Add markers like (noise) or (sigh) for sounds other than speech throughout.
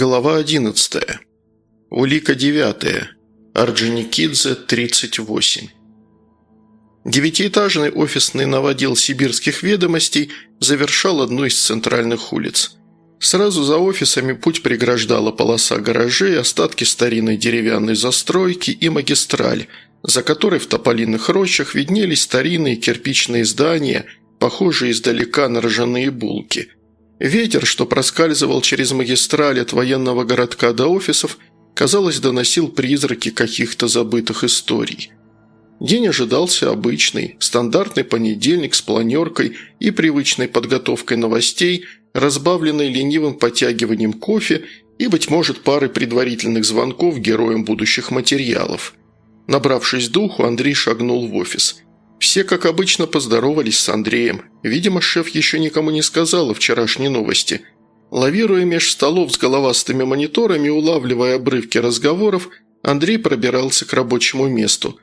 Глава 11. Улика 9. Орджоникидзе, 38. Девятиэтажный офисный новодел сибирских ведомостей завершал одну из центральных улиц. Сразу за офисами путь преграждала полоса гаражей, остатки старинной деревянной застройки и магистраль, за которой в тополиных рощах виднелись старинные кирпичные здания, похожие издалека на ржаные булки – Ветер, что проскальзывал через магистраль от военного городка до офисов, казалось, доносил призраки каких-то забытых историй. День ожидался обычный, стандартный понедельник с планеркой и привычной подготовкой новостей, разбавленной ленивым подтягиванием кофе и, быть может, парой предварительных звонков героям будущих материалов. Набравшись духу, Андрей шагнул в офис – все, как обычно, поздоровались с Андреем. Видимо, шеф еще никому не сказал о вчерашней новости. Лавируя меж столов с головастыми мониторами, улавливая обрывки разговоров, Андрей пробирался к рабочему месту.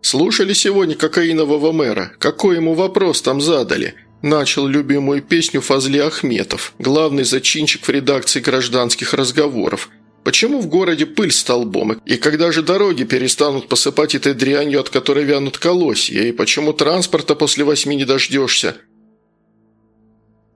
«Слушали сегодня кокаинового мэра? Какой ему вопрос там задали?» Начал любимую песню Фазли Ахметов, главный зачинщик в редакции гражданских разговоров. Почему в городе пыль столбом? И когда же дороги перестанут посыпать этой дрянью, от которой вянут колосья? И почему транспорта после восьми не дождешься?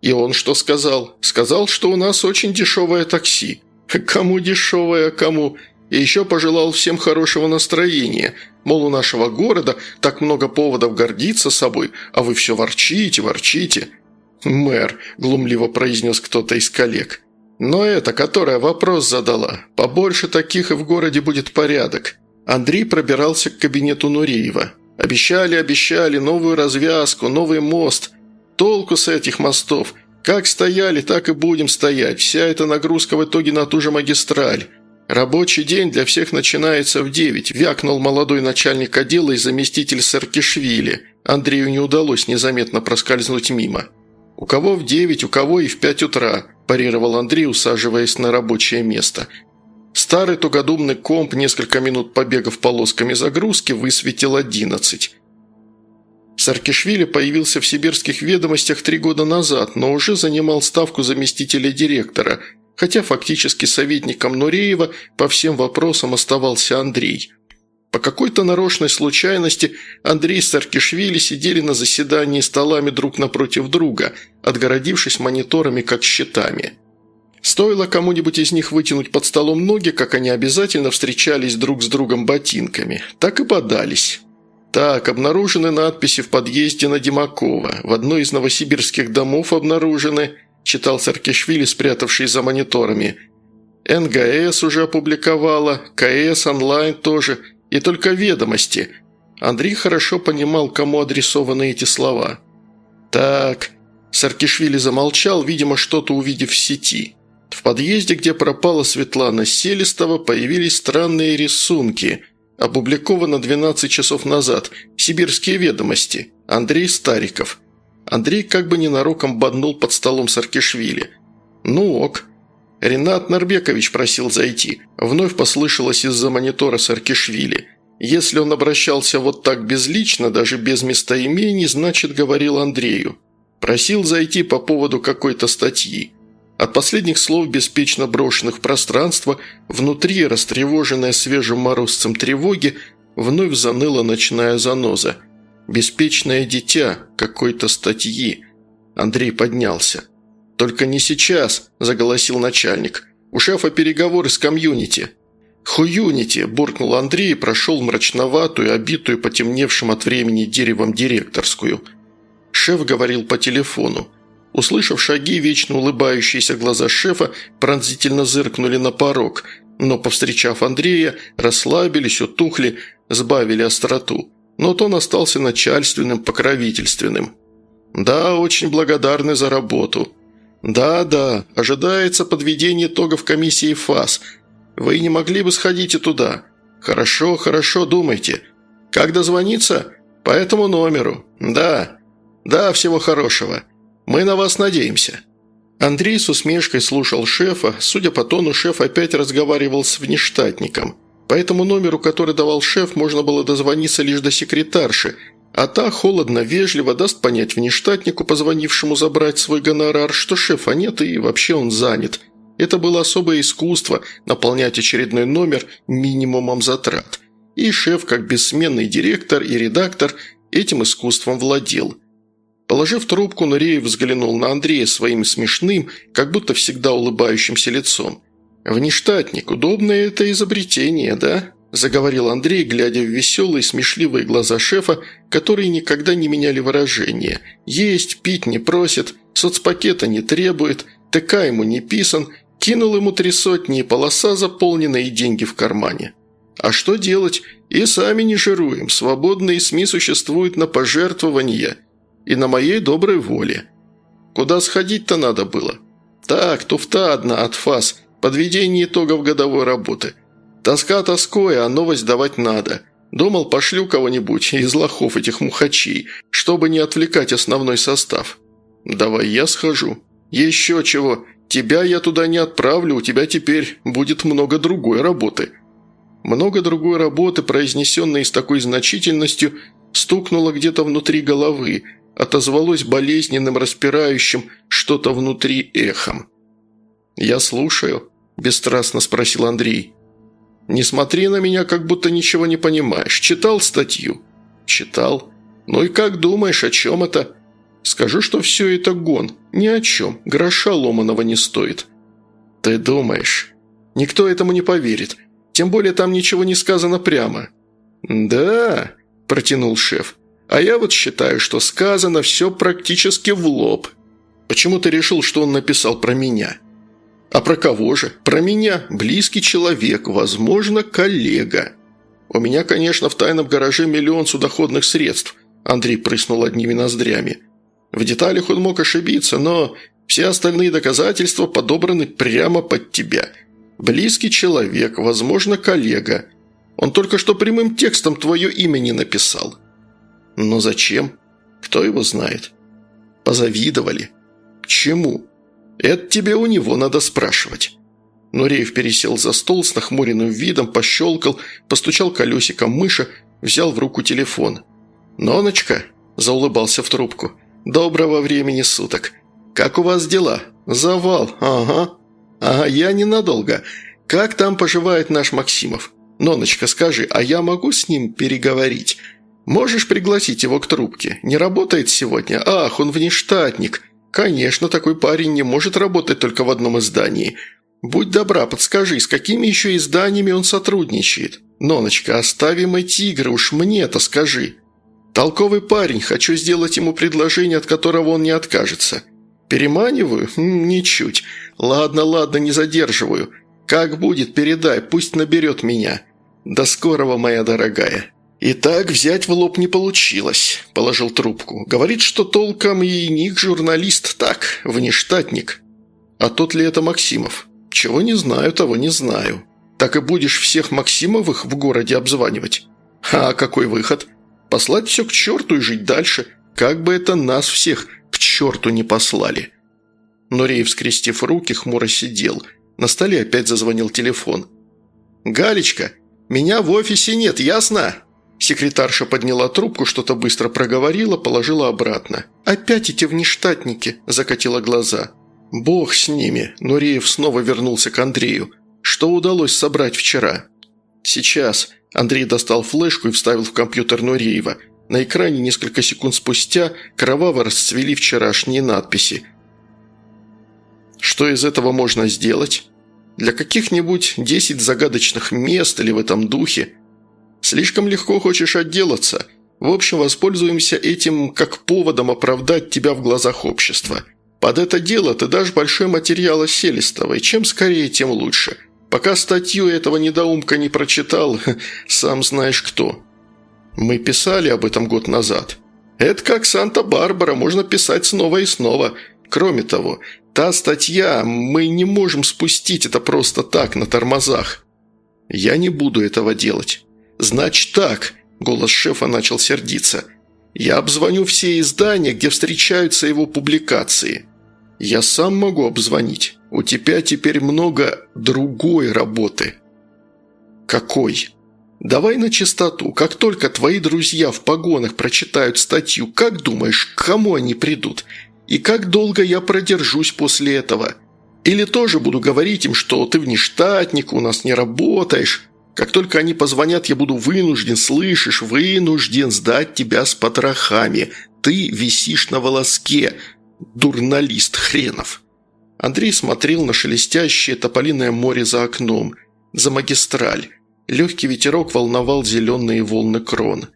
И он что сказал? Сказал, что у нас очень дешевое такси. (laughs) Кому дешевое, кому? И еще пожелал всем хорошего настроения. Мол, у нашего города так много поводов гордиться собой, а вы все ворчите, ворчите. «Мэр», – глумливо произнес кто-то из коллег. Но эта, которая вопрос задала. Побольше таких и в городе будет порядок. Андрей пробирался к кабинету Нуреева. Обещали, обещали новую развязку, новый мост. Толку с этих мостов. Как стояли, так и будем стоять. Вся эта нагрузка в итоге на ту же магистраль. «Рабочий день для всех начинается в девять», – вякнул молодой начальник отдела и заместитель Саркишвили. Андрею не удалось незаметно проскользнуть мимо. «У кого в девять, у кого и в пять утра», – парировал Андрей, усаживаясь на рабочее место. Старый тугодумный комп, несколько минут побегав полосками загрузки, высветил одиннадцать. Саркишвили появился в сибирских ведомостях три года назад, но уже занимал ставку заместителя директора, хотя фактически советником Нуреева по всем вопросам оставался Андрей – по какой-то нарочной случайности Андрей и Саркишвили сидели на заседании столами друг напротив друга, отгородившись мониторами как щитами. Стоило кому-нибудь из них вытянуть под столом ноги, как они обязательно встречались друг с другом ботинками. Так и подались. Так, обнаружены надписи в подъезде на Димакова. В одной из новосибирских домов обнаружены, читал Саркишвили, спрятавший за мониторами. НГС уже опубликовала, КС онлайн тоже – и только ведомости. Андрей хорошо понимал, кому адресованы эти слова. «Так...» Саркишвили замолчал, видимо, что-то увидев в сети. В подъезде, где пропала Светлана Селестова, появились странные рисунки. Опубликовано 12 часов назад. «Сибирские ведомости». Андрей Стариков. Андрей как бы ненароком боднул под столом Саркишвили. «Ну ок». «Ренат Нарбекович просил зайти», – вновь послышалось из-за монитора Саркишвили. Если он обращался вот так безлично, даже без местоимений, значит, говорил Андрею. Просил зайти по поводу какой-то статьи. От последних слов, беспечно брошенных в пространство, внутри, растревоженная свежим морозцем тревоги, вновь заныла ночная заноза. «Беспечное дитя какой-то статьи». Андрей поднялся. «Только не сейчас», – заголосил начальник. «У шефа переговоры с комьюнити». «Хуюнити!» – буркнул Андрей и прошел мрачноватую, обитую потемневшим от времени деревом директорскую. Шеф говорил по телефону. Услышав шаги, вечно улыбающиеся глаза шефа пронзительно зыркнули на порог, но, повстречав Андрея, расслабились, утухли, сбавили остроту. Но тон остался начальственным, покровительственным. «Да, очень благодарны за работу», «Да-да, ожидается подведение итогов комиссии ФАС. Вы не могли бы сходить и туда? Хорошо, хорошо, думайте. Как дозвониться? По этому номеру. Да. Да, всего хорошего. Мы на вас надеемся». Андрей с усмешкой слушал шефа. Судя по тону, шеф опять разговаривал с внештатником. По этому номеру, который давал шеф, можно было дозвониться лишь до секретарши – а та холодно-вежливо даст понять внештатнику, позвонившему забрать свой гонорар, что шефа нет и вообще он занят. Это было особое искусство – наполнять очередной номер минимумом затрат. И шеф, как бессменный директор и редактор, этим искусством владел. Положив трубку, Нуреев взглянул на Андрея своим смешным, как будто всегда улыбающимся лицом. «Внештатник, удобное это изобретение, да?» – заговорил Андрей, глядя в веселые, смешливые глаза шефа, которые никогда не меняли выражения. «Есть, пить не просит, соцпакета не требует, ТК ему не писан, кинул ему три сотни и полоса заполнена и деньги в кармане. А что делать? И сами не жируем, свободные СМИ существуют на пожертвования и на моей доброй воле. Куда сходить-то надо было? Так, туфта одна от ФАС, подведение итогов годовой работы. Тоска тоской, а новость давать надо. Думал, пошлю кого-нибудь из лохов этих мухачей, чтобы не отвлекать основной состав. Давай я схожу. Еще чего, тебя я туда не отправлю, у тебя теперь будет много другой работы. Много другой работы, произнесенной с такой значительностью, стукнуло где-то внутри головы, отозвалось болезненным, распирающим что-то внутри эхом. «Я слушаю», – бесстрастно спросил Андрей. «Не смотри на меня, как будто ничего не понимаешь. Читал статью?» «Читал. Ну и как думаешь, о чем это?» «Скажу, что все это гон. Ни о чем. Гроша ломаного не стоит». «Ты думаешь?» «Никто этому не поверит. Тем более там ничего не сказано прямо». «Да», – протянул шеф. «А я вот считаю, что сказано все практически в лоб». «Почему ты решил, что он написал про меня?» «А про кого же? Про меня. Близкий человек, возможно, коллега». «У меня, конечно, в тайном гараже миллион судоходных средств», Андрей прыснул одними ноздрями. «В деталях он мог ошибиться, но все остальные доказательства подобраны прямо под тебя. Близкий человек, возможно, коллега. Он только что прямым текстом твое имя не написал». «Но зачем? Кто его знает?» «Позавидовали». «Чему?» «Это тебе у него надо спрашивать». Нуреев пересел за стол с нахмуренным видом, пощелкал, постучал колесиком мыши, взял в руку телефон. «Ноночка», – заулыбался в трубку, – «доброго времени суток. Как у вас дела? Завал, ага. Ага, я ненадолго. Как там поживает наш Максимов? Ноночка, скажи, а я могу с ним переговорить? Можешь пригласить его к трубке? Не работает сегодня? Ах, он внештатник. «Конечно, такой парень не может работать только в одном издании. Будь добра, подскажи, с какими еще изданиями он сотрудничает? Ноночка, оставим эти игры, уж мне это скажи. Толковый парень, хочу сделать ему предложение, от которого он не откажется. Переманиваю? Хм, ничуть. Ладно, ладно, не задерживаю. Как будет, передай, пусть наберет меня. До скорого, моя дорогая». «И так взять в лоб не получилось», – положил трубку. «Говорит, что толком и ник журналист так, внештатник. А тот ли это Максимов? Чего не знаю, того не знаю. Так и будешь всех Максимовых в городе обзванивать? А какой выход? Послать все к черту и жить дальше. Как бы это нас всех к черту не послали». Нуреев, скрестив руки, хмуро сидел. На столе опять зазвонил телефон. «Галечка, меня в офисе нет, ясно?» Секретарша подняла трубку, что-то быстро проговорила, положила обратно. «Опять эти внештатники!» – закатила глаза. «Бог с ними!» – Нуреев снова вернулся к Андрею. «Что удалось собрать вчера?» «Сейчас». Андрей достал флешку и вставил в компьютер Нуреева. На экране несколько секунд спустя кроваво расцвели вчерашние надписи. «Что из этого можно сделать?» «Для каких-нибудь десять загадочных мест или в этом духе?» Слишком легко хочешь отделаться. В общем, воспользуемся этим как поводом оправдать тебя в глазах общества. Под это дело ты дашь большой материал о Селестовой. Чем скорее, тем лучше. Пока статью этого недоумка не прочитал, (laughs) сам знаешь кто. Мы писали об этом год назад. Это как Санта-Барбара, можно писать снова и снова. Кроме того, та статья, мы не можем спустить это просто так, на тормозах. Я не буду этого делать. «Значит так», – голос шефа начал сердиться. «Я обзвоню все издания, где встречаются его публикации. Я сам могу обзвонить. У тебя теперь много другой работы». «Какой?» «Давай на чистоту. Как только твои друзья в погонах прочитают статью, как думаешь, к кому они придут? И как долго я продержусь после этого?» Или тоже буду говорить им, что ты внештатник, у нас не работаешь. Как только они позвонят, я буду вынужден, слышишь, вынужден сдать тебя с потрохами. Ты висишь на волоске, дурналист хренов». Андрей смотрел на шелестящее тополиное море за окном, за магистраль. Легкий ветерок волновал зеленые волны крон.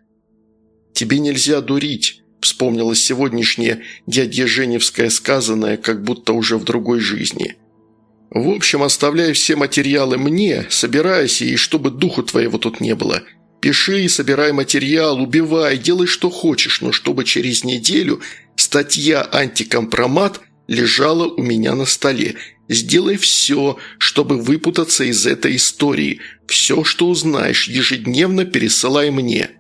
«Тебе нельзя дурить», – вспомнилось сегодняшнее дядя Женевское сказанное, как будто уже в другой жизни. «В общем, оставляй все материалы мне, собирайся, и чтобы духу твоего тут не было. Пиши, собирай материал, убивай, делай что хочешь, но чтобы через неделю статья «Антикомпромат» лежала у меня на столе. Сделай все, чтобы выпутаться из этой истории. Все, что узнаешь, ежедневно пересылай мне.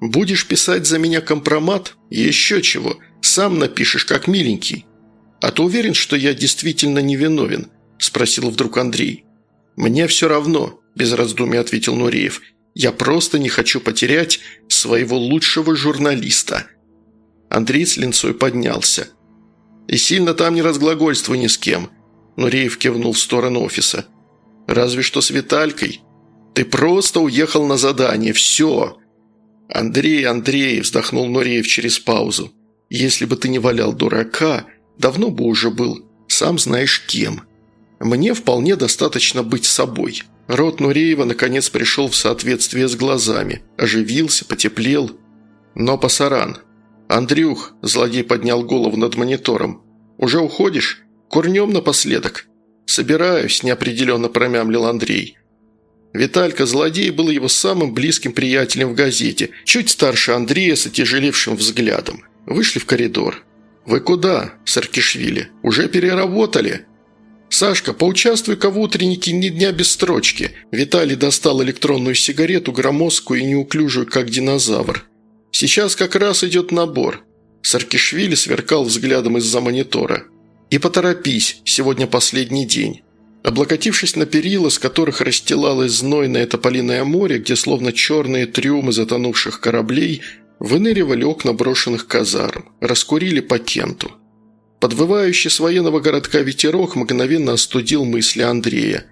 Будешь писать за меня компромат? Еще чего. Сам напишешь, как миленький. А ты уверен, что я действительно невиновен?» – спросил вдруг Андрей. «Мне все равно», – без раздумий ответил Нуреев. «Я просто не хочу потерять своего лучшего журналиста». Андрей с линцой поднялся. «И сильно там не разглагольствуй ни с кем», – Нуреев кивнул в сторону офиса. «Разве что с Виталькой. Ты просто уехал на задание, все». «Андрей, Андрей», – вздохнул Нуреев через паузу. «Если бы ты не валял дурака, давно бы уже был, сам знаешь кем». Мне вполне достаточно быть собой. Рот Нуреева наконец пришел в соответствие с глазами. Оживился, потеплел. Но пасаран. «Андрюх», – злодей поднял голову над монитором, – «уже уходишь? Курнем напоследок». «Собираюсь», – неопределенно промямлил Андрей. Виталька Злодей был его самым близким приятелем в газете, чуть старше Андрея с отяжелевшим взглядом. Вышли в коридор. «Вы куда, Саркишвили? Уже переработали?» «Сашка, поучаствуй-ка в утреннике ни дня без строчки». Виталий достал электронную сигарету, громоздкую и неуклюжую, как динозавр. «Сейчас как раз идет набор». Саркишвили сверкал взглядом из-за монитора. «И поторопись, сегодня последний день». Облокотившись на перила, с которых расстилалось знойное тополиное море, где словно черные трюмы затонувших кораблей, выныривали окна брошенных казарм, раскурили по кенту. Подвывающий с военного городка ветерок мгновенно остудил мысли Андрея.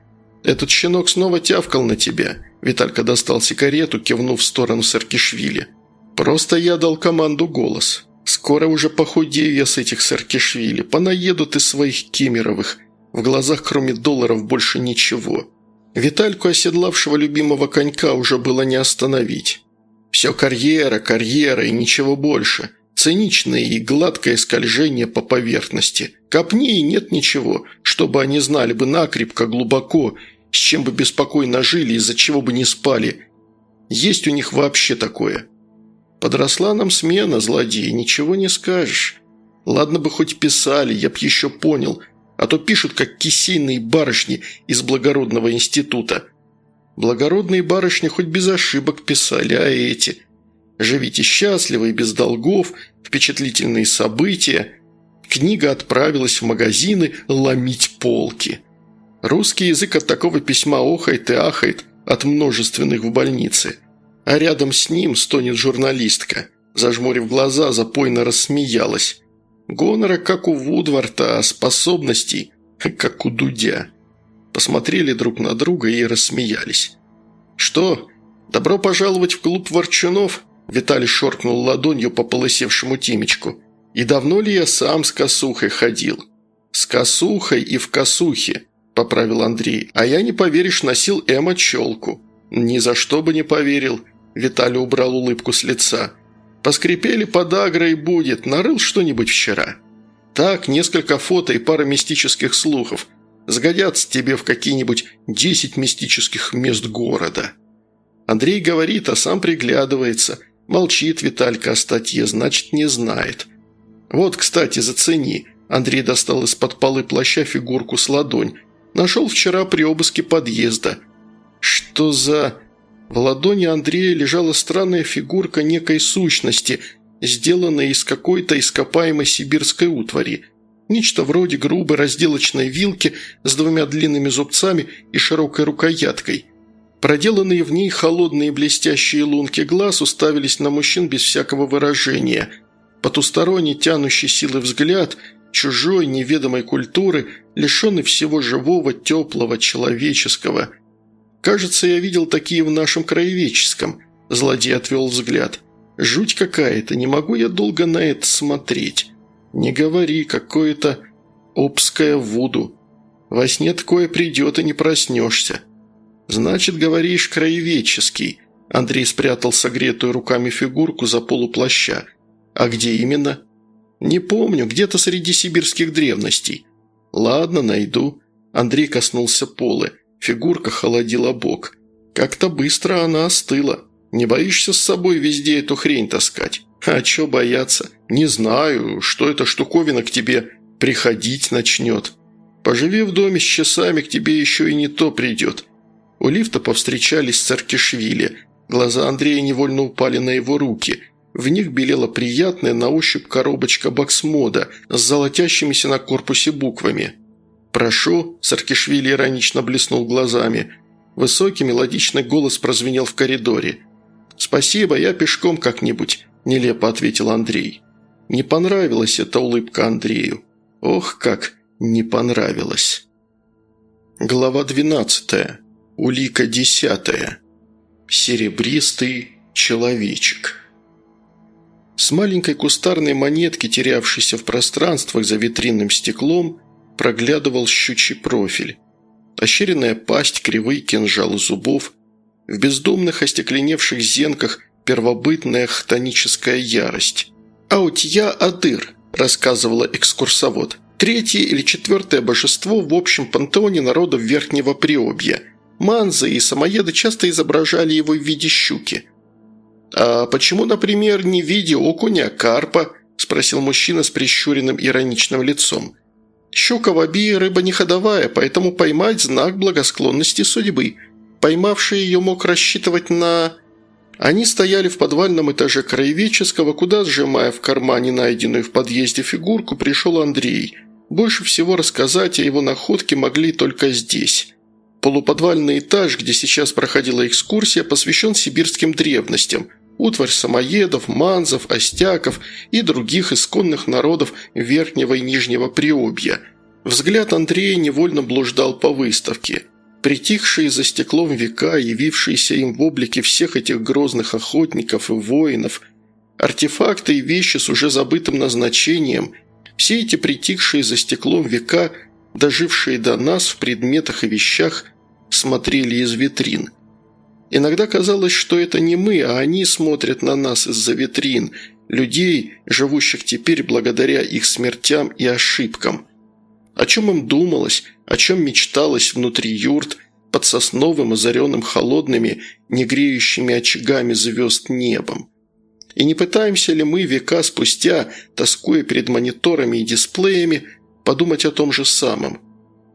«Этот щенок снова тявкал на тебя», – Виталька достал сигарету, кивнув в сторону Саркишвили. «Просто я дал команду голос. Скоро уже похудею я с этих Саркишвили, понаедут из своих кемеровых. В глазах кроме долларов больше ничего». Витальку, оседлавшего любимого конька, уже было не остановить. «Все карьера, карьера и ничего больше». Циничное и гладкое скольжение по поверхности. Копни и нет ничего, чтобы они знали бы накрепко, глубоко, с чем бы беспокойно жили, из-за чего бы не спали. Есть у них вообще такое. Подросла нам смена, злодеи, ничего не скажешь. Ладно бы хоть писали, я б еще понял, а то пишут, как кисейные барышни из благородного института. Благородные барышни хоть без ошибок писали, а эти – Живите счастливо и без долгов, впечатлительные события. Книга отправилась в магазины ломить полки. Русский язык от такого письма охает и ахает от множественных в больнице. А рядом с ним стонет журналистка. Зажмурив глаза, запойно рассмеялась. Гонора, как у Вудварта, способностей, как у Дудя. Посмотрели друг на друга и рассмеялись. «Что, добро пожаловать в клуб ворчунов?» Виталий шоркнул ладонью по полысевшему Тимечку. «И давно ли я сам с косухой ходил?» «С косухой и в косухе», – поправил Андрей. «А я, не поверишь, носил Эма челку». «Ни за что бы не поверил», – Виталий убрал улыбку с лица. «Поскрипели подагра и будет. Нарыл что-нибудь вчера?» «Так, несколько фото и пара мистических слухов. Сгодятся тебе в какие-нибудь десять мистических мест города». Андрей говорит, а сам приглядывается – Молчит Виталька о статье, значит, не знает. Вот, кстати, зацени. Андрей достал из-под полы плаща фигурку с ладонь. Нашел вчера при обыске подъезда. Что за... В ладони Андрея лежала странная фигурка некой сущности, сделанная из какой-то ископаемой сибирской утвари. Нечто вроде грубой разделочной вилки с двумя длинными зубцами и широкой рукояткой – Проделанные в ней холодные блестящие лунки глаз уставились на мужчин без всякого выражения. Потусторонний тянущий силы взгляд чужой, неведомой культуры, лишенный всего живого, теплого, человеческого. Кажется, я видел такие в нашем краеведческом. Злодей отвел взгляд. Жуть какая-то, не могу я долго на это смотреть. Не говори, какое-то обское вуду. Во сне такое придет и не проснешься. Значит, говоришь, краеведческий. Андрей спрятал согретую руками фигурку за полуплаща. А где именно? Не помню, где-то среди сибирских древностей. Ладно, найду. Андрей коснулся полы. Фигурка холодила бок. Как-то быстро она остыла. Не боишься с собой везде эту хрень таскать? А чё бояться? Не знаю, что эта штуковина к тебе приходить начнет. Поживи в доме с часами, к тебе еще и не то придет. У лифта повстречались Царкишвили. Глаза Андрея невольно упали на его руки. В них белела приятная на ощупь коробочка боксмода с золотящимися на корпусе буквами. «Прошу», – Саркишвили иронично блеснул глазами. Высокий мелодичный голос прозвенел в коридоре – «Спасибо, я пешком как-нибудь», – нелепо ответил Андрей. Не понравилась эта улыбка Андрею. Ох, как не понравилась. Глава двенадцатая. Улика десятая. Серебристый человечек. С маленькой кустарной монетки, терявшейся в пространствах за витринным стеклом, проглядывал щучий профиль. Ощеренная пасть, кривые кинжалы зубов, в бездумных остекленевших зенках первобытная хтоническая ярость. «Аутья Адыр», – рассказывала экскурсовод. «Третье или четвертое божество в общем пантеоне народов Верхнего Приобья. Манзы и самоеды часто изображали его в виде щуки». «А почему, например, не в виде окуня, а карпа?» – спросил мужчина с прищуренным ироничным лицом. «Щука в обии рыба не ходовая, поэтому поймать знак благосклонности судьбы – Поймавший ее мог рассчитывать на... Они стояли в подвальном этаже краеведческого, куда, сжимая в кармане найденную в подъезде фигурку, пришел Андрей. Больше всего рассказать о его находке могли только здесь. Полуподвальный этаж, где сейчас проходила экскурсия, посвящен сибирским древностям – утварь самоедов, манзов, остяков и других исконных народов Верхнего и Нижнего Приобья. Взгляд Андрея невольно блуждал по выставке. Притихшие за стеклом века, явившиеся им в облике всех этих грозных охотников и воинов, артефакты и вещи с уже забытым назначением, все эти притихшие за стеклом века, дожившие до нас в предметах и вещах, смотрели из витрин. Иногда казалось, что это не мы, а они смотрят на нас из-за витрин, людей, живущих теперь благодаря их смертям и ошибкам – о чем им думалось, о чем мечталось внутри юрт, под сосновым, озаренным холодными, негреющими очагами звезд небом. И не пытаемся ли мы века спустя, тоскуя перед мониторами и дисплеями, подумать о том же самом?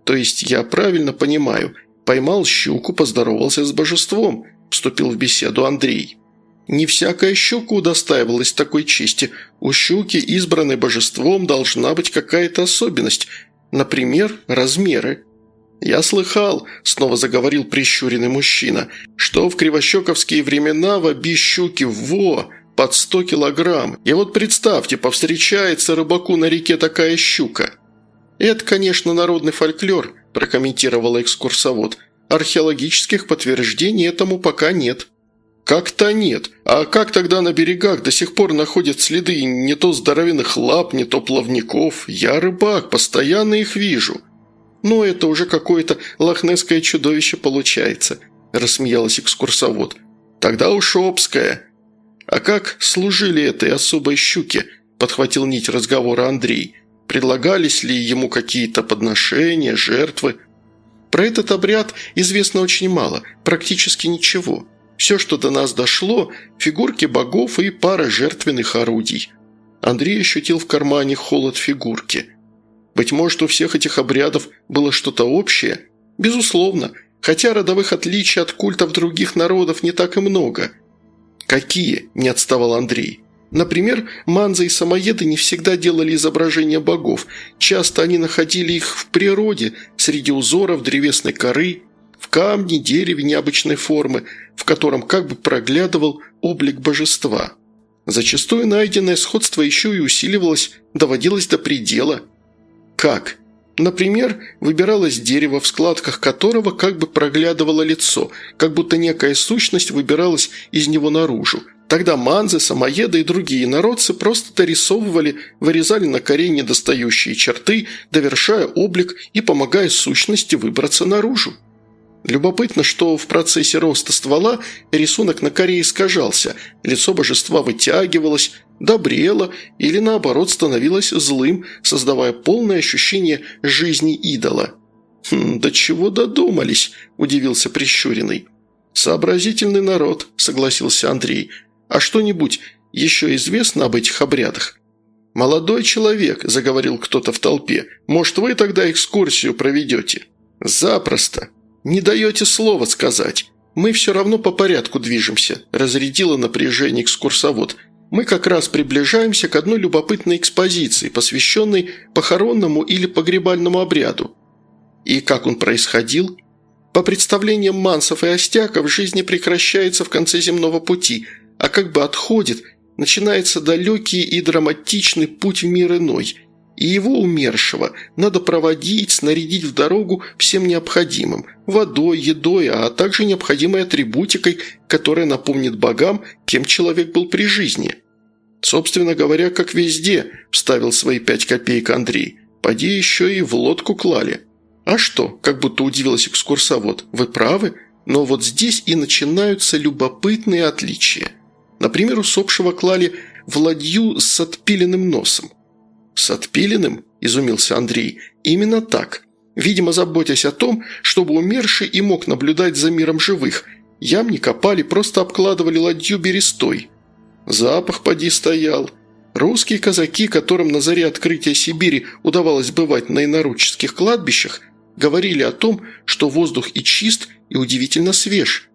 То есть я правильно понимаю, поймал щуку, поздоровался с божеством, вступил в беседу Андрей. Не всякая щука удостаивалась такой чести. У щуки, избранной божеством, должна быть какая-то особенность – Например, размеры. «Я слыхал», – снова заговорил прищуренный мужчина, «что в кривощековские времена в оби щуки во под сто килограмм. И вот представьте, повстречается рыбаку на реке такая щука». «Это, конечно, народный фольклор», – прокомментировала экскурсовод. «Археологических подтверждений этому пока нет». «Как-то нет. А как тогда на берегах до сих пор находят следы не то здоровенных лап, не то плавников? Я рыбак, постоянно их вижу». «Ну, это уже какое-то лохнесское чудовище получается», – рассмеялась экскурсовод. «Тогда уж обское». «А как служили этой особой щуке?» – подхватил нить разговора Андрей. «Предлагались ли ему какие-то подношения, жертвы?» «Про этот обряд известно очень мало, практически ничего». Все, что до нас дошло – фигурки богов и пара жертвенных орудий. Андрей ощутил в кармане холод фигурки. Быть может, у всех этих обрядов было что-то общее? Безусловно, хотя родовых отличий от культов других народов не так и много. «Какие?» – не отставал Андрей. Например, манзы и самоеды не всегда делали изображения богов. Часто они находили их в природе, среди узоров древесной коры, в камне, дереве необычной формы, в котором как бы проглядывал облик божества. Зачастую найденное сходство еще и усиливалось, доводилось до предела. Как? Например, выбиралось дерево, в складках которого как бы проглядывало лицо, как будто некая сущность выбиралась из него наружу. Тогда манзы, самоеды и другие народцы просто дорисовывали, вырезали на коре недостающие черты, довершая облик и помогая сущности выбраться наружу. Любопытно, что в процессе роста ствола рисунок на коре искажался, лицо божества вытягивалось, добрело или наоборот становилось злым, создавая полное ощущение жизни идола. «Хм, «До чего додумались?» – удивился прищуренный. «Сообразительный народ», – согласился Андрей. «А что-нибудь еще известно об этих обрядах?» «Молодой человек», – заговорил кто-то в толпе. «Может, вы тогда экскурсию проведете?» «Запросто», «Не даете слова сказать. Мы все равно по порядку движемся», – разрядила напряжение экскурсовод. «Мы как раз приближаемся к одной любопытной экспозиции, посвященной похоронному или погребальному обряду». «И как он происходил?» «По представлениям мансов и остяков, жизнь прекращается в конце земного пути, а как бы отходит, начинается далекий и драматичный путь в мир иной – и его умершего надо проводить, снарядить в дорогу всем необходимым – водой, едой, а также необходимой атрибутикой, которая напомнит богам, кем человек был при жизни. «Собственно говоря, как везде», – вставил свои пять копеек Андрей. «Поди еще и в лодку клали». «А что?» – как будто удивилась экскурсовод. «Вы правы, но вот здесь и начинаются любопытные отличия. Например, усопшего клали в ладью с отпиленным носом. «С отпиленным?» – изумился Андрей. «Именно так. Видимо, заботясь о том, чтобы умерший и мог наблюдать за миром живых. Ям не копали, просто обкладывали ладью берестой. Запах поди стоял. Русские казаки, которым на заре открытия Сибири удавалось бывать на иноруческих кладбищах, говорили о том, что воздух и чист, и удивительно свеж.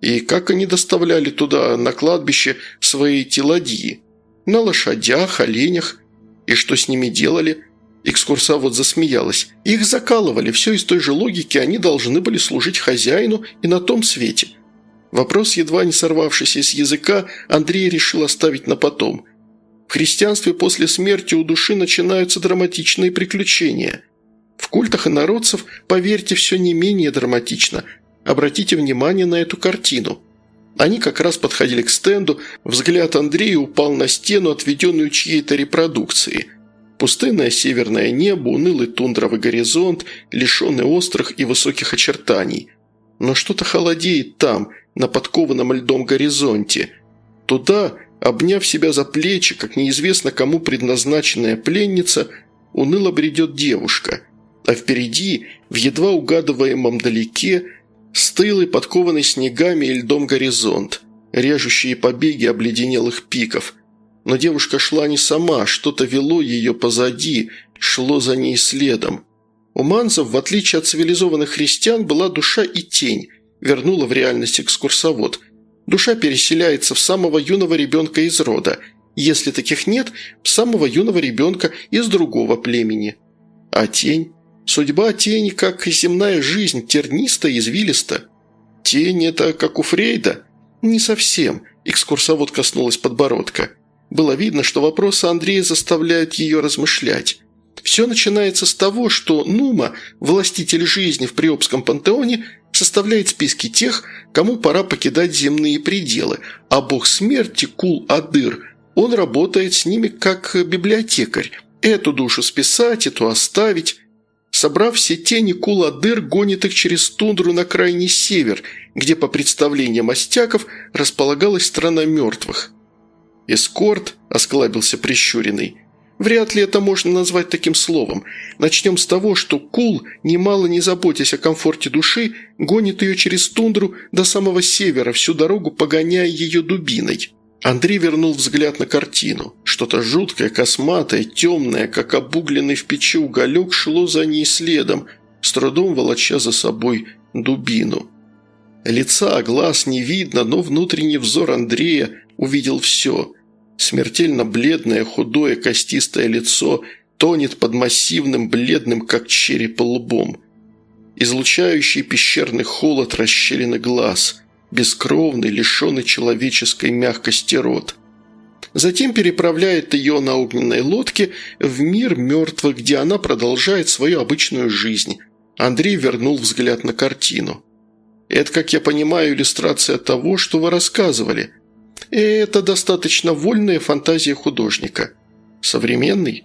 И как они доставляли туда, на кладбище, свои теладьи? На лошадях, оленях – «И что с ними делали?» Экскурсовод засмеялась. «Их закалывали, все из той же логики, они должны были служить хозяину и на том свете». Вопрос, едва не сорвавшийся с языка, Андрей решил оставить на потом. В христианстве после смерти у души начинаются драматичные приключения. В культах инородцев, поверьте, все не менее драматично. Обратите внимание на эту картину. Они как раз подходили к стенду, взгляд Андрея упал на стену, отведенную чьей-то репродукцией. Пустынное северное небо, унылый тундровый горизонт, лишенный острых и высоких очертаний. Но что-то холодеет там, на подкованном льдом горизонте. Туда, обняв себя за плечи, как неизвестно кому предназначенная пленница, уныло бредет девушка. А впереди, в едва угадываемом далеке, Стылый, подкованный снегами и льдом горизонт, режущие побеги обледенелых пиков. Но девушка шла не сама, что-то вело ее позади, шло за ней следом. У манзов, в отличие от цивилизованных христиан, была душа и тень, вернула в реальность экскурсовод. Душа переселяется в самого юного ребенка из рода, если таких нет, в самого юного ребенка из другого племени. А тень? Судьба тени, как и земная жизнь, терниста извилиста. Тень – это как у Фрейда? Не совсем. Экскурсовод коснулась подбородка. Было видно, что вопросы Андрея заставляют ее размышлять. Все начинается с того, что Нума, властитель жизни в Приобском пантеоне, составляет списки тех, кому пора покидать земные пределы, а бог смерти Кул-Адыр, он работает с ними как библиотекарь. Эту душу списать, эту оставить. Собрав все тени, Куладыр гонит их через тундру на крайний север, где, по представлениям остяков, располагалась страна мертвых. «Эскорт», – осклабился прищуренный. «Вряд ли это можно назвать таким словом. Начнем с того, что Кул, немало не заботясь о комфорте души, гонит ее через тундру до самого севера, всю дорогу погоняя ее дубиной». Андрей вернул взгляд на картину. Что-то жуткое, косматое, темное, как обугленный в печи уголек, шло за ней следом, с трудом волоча за собой дубину. Лица, глаз не видно, но внутренний взор Андрея увидел все. Смертельно бледное, худое, костистое лицо тонет под массивным, бледным, как череп, лбом. Излучающий пещерный холод расщелины глаз – бескровный, лишенный человеческой мягкости рот. Затем переправляет ее на огненной лодке в мир мертвых, где она продолжает свою обычную жизнь. Андрей вернул взгляд на картину. «Это, как я понимаю, иллюстрация того, что вы рассказывали. Это достаточно вольная фантазия художника. Современный?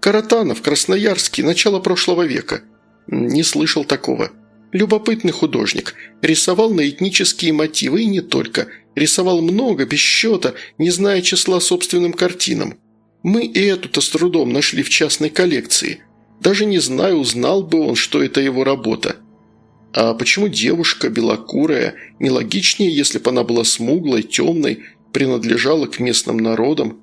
Каратанов, Красноярский, начало прошлого века. Не слышал такого. Любопытный художник. Рисовал на этнические мотивы и не только. Рисовал много, без счета, не зная числа собственным картинам. Мы и эту-то с трудом нашли в частной коллекции. Даже не знаю, узнал бы он, что это его работа. А почему девушка, белокурая, нелогичнее, если бы она была смуглой, темной, принадлежала к местным народам?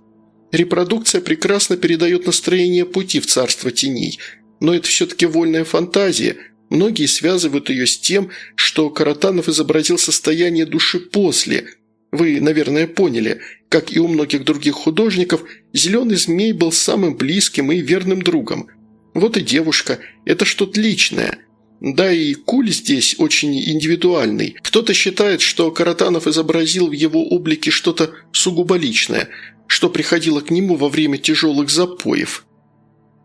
Репродукция прекрасно передает настроение пути в царство теней, но это все-таки вольная фантазия. Многие связывают ее с тем, что Каратанов изобразил состояние души после. Вы, наверное, поняли, как и у многих других художников, «Зеленый змей» был самым близким и верным другом. Вот и девушка – это что-то личное – да и куль здесь очень индивидуальный. Кто-то считает, что Каратанов изобразил в его облике что-то сугубо личное, что приходило к нему во время тяжелых запоев.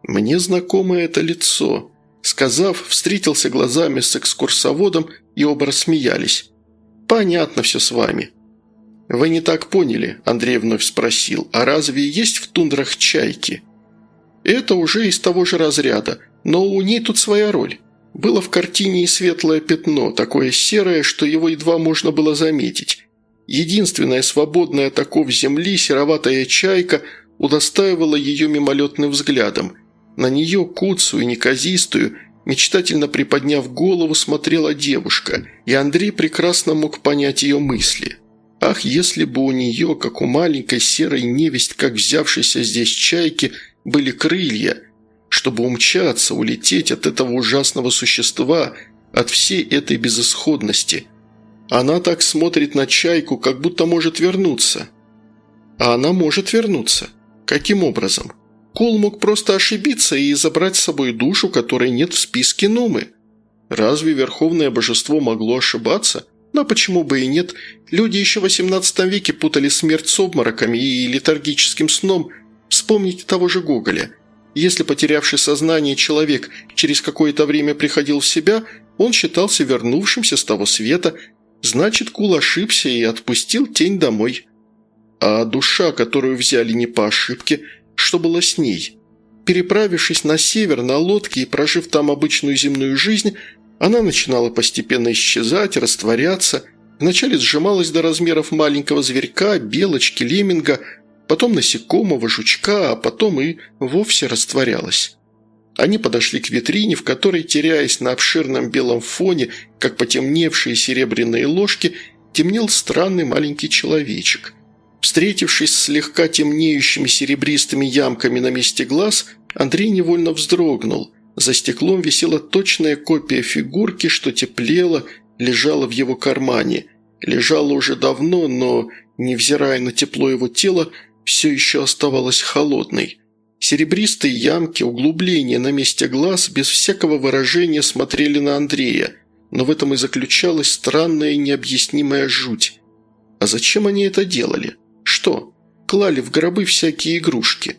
«Мне знакомо это лицо», – сказав, встретился глазами с экскурсоводом и оба рассмеялись. «Понятно все с вами». «Вы не так поняли», – Андрей вновь спросил, «а разве есть в тундрах чайки?» «Это уже из того же разряда, но у ней тут своя роль». Было в картине и светлое пятно, такое серое, что его едва можно было заметить. Единственная свободная от оков земли сероватая чайка удостаивала ее мимолетным взглядом. На нее, куцую неказистую, мечтательно приподняв голову, смотрела девушка, и Андрей прекрасно мог понять ее мысли. Ах, если бы у нее, как у маленькой серой невесть, как взявшейся здесь чайки, были крылья – чтобы умчаться, улететь от этого ужасного существа, от всей этой безысходности. Она так смотрит на чайку, как будто может вернуться. А она может вернуться. Каким образом? Кол мог просто ошибиться и забрать с собой душу, которой нет в списке Нумы. Разве Верховное Божество могло ошибаться? Но почему бы и нет? Люди еще в XVIII веке путали смерть с обмороками и летаргическим сном. Вспомните того же Гоголя. Если потерявший сознание человек через какое-то время приходил в себя, он считался вернувшимся с того света, значит, Кул ошибся и отпустил тень домой. А душа, которую взяли не по ошибке, что было с ней? Переправившись на север на лодке и прожив там обычную земную жизнь, она начинала постепенно исчезать, растворяться, вначале сжималась до размеров маленького зверька, белочки, лемминга – потом насекомого, жучка, а потом и вовсе растворялась. Они подошли к витрине, в которой, теряясь на обширном белом фоне, как потемневшие серебряные ложки, темнел странный маленький человечек. Встретившись с слегка темнеющими серебристыми ямками на месте глаз, Андрей невольно вздрогнул. За стеклом висела точная копия фигурки, что теплела, лежала в его кармане. Лежала уже давно, но, невзирая на тепло его тела, все еще оставалась холодной. Серебристые ямки, углубления на месте глаз без всякого выражения смотрели на Андрея, но в этом и заключалась странная необъяснимая жуть. А зачем они это делали? Что? Клали в гробы всякие игрушки.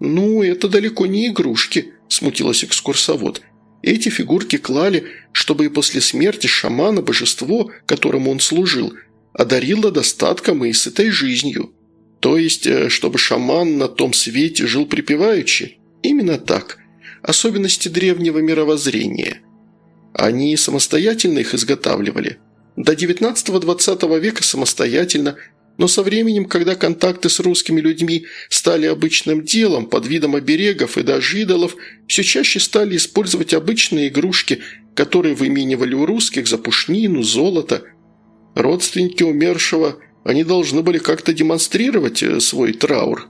«Ну, это далеко не игрушки», – смутилась экскурсовод. «Эти фигурки клали, чтобы и после смерти шамана божество, которому он служил, одарило достатком и сытой жизнью». То есть, э, чтобы шаман на том свете жил припеваючи? Именно так. Особенности древнего мировоззрения. Они самостоятельно их изготавливали. До 19-20 века самостоятельно, но со временем, когда контакты с русскими людьми стали обычным делом под видом оберегов и даже идолов, все чаще стали использовать обычные игрушки, которые выменивали у русских за пушнину, золото. Родственники умершего – они должны были как-то демонстрировать э, свой траур.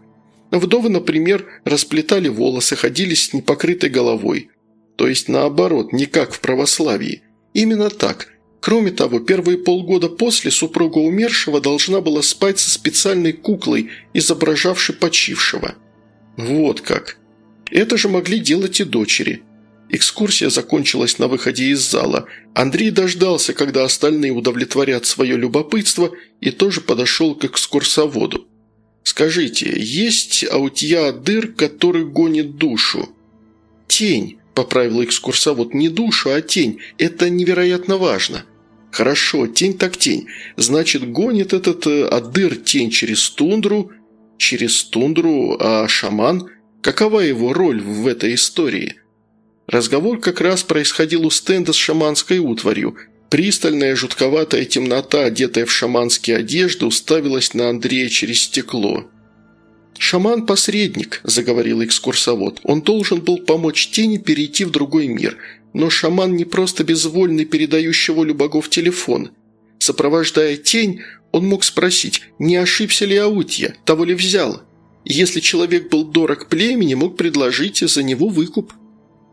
Вдовы, например, расплетали волосы, ходили с непокрытой головой. То есть наоборот, не как в православии. Именно так. Кроме того, первые полгода после супруга умершего должна была спать со специальной куклой, изображавшей почившего. Вот как. Это же могли делать и дочери – Экскурсия закончилась на выходе из зала. Андрей дождался, когда остальные удовлетворят свое любопытство, и тоже подошел к экскурсоводу. Скажите, есть аутья дыр, который гонит душу?» «Тень», – поправил экскурсовод, – «не душу, а тень. Это невероятно важно». «Хорошо, тень так тень. Значит, гонит этот э, Адыр тень через тундру, через тундру, а шаман? Какова его роль в этой истории?» Разговор как раз происходил у стенда с шаманской утварью. Пристальная жутковатая темнота, одетая в шаманские одежды, уставилась на Андрея через стекло. «Шаман – посредник», – заговорил экскурсовод. «Он должен был помочь тени перейти в другой мир. Но шаман не просто безвольный, передающий волю богов телефон. Сопровождая тень, он мог спросить, не ошибся ли Аутья, того ли взял. Если человек был дорог племени, мог предложить за него выкуп».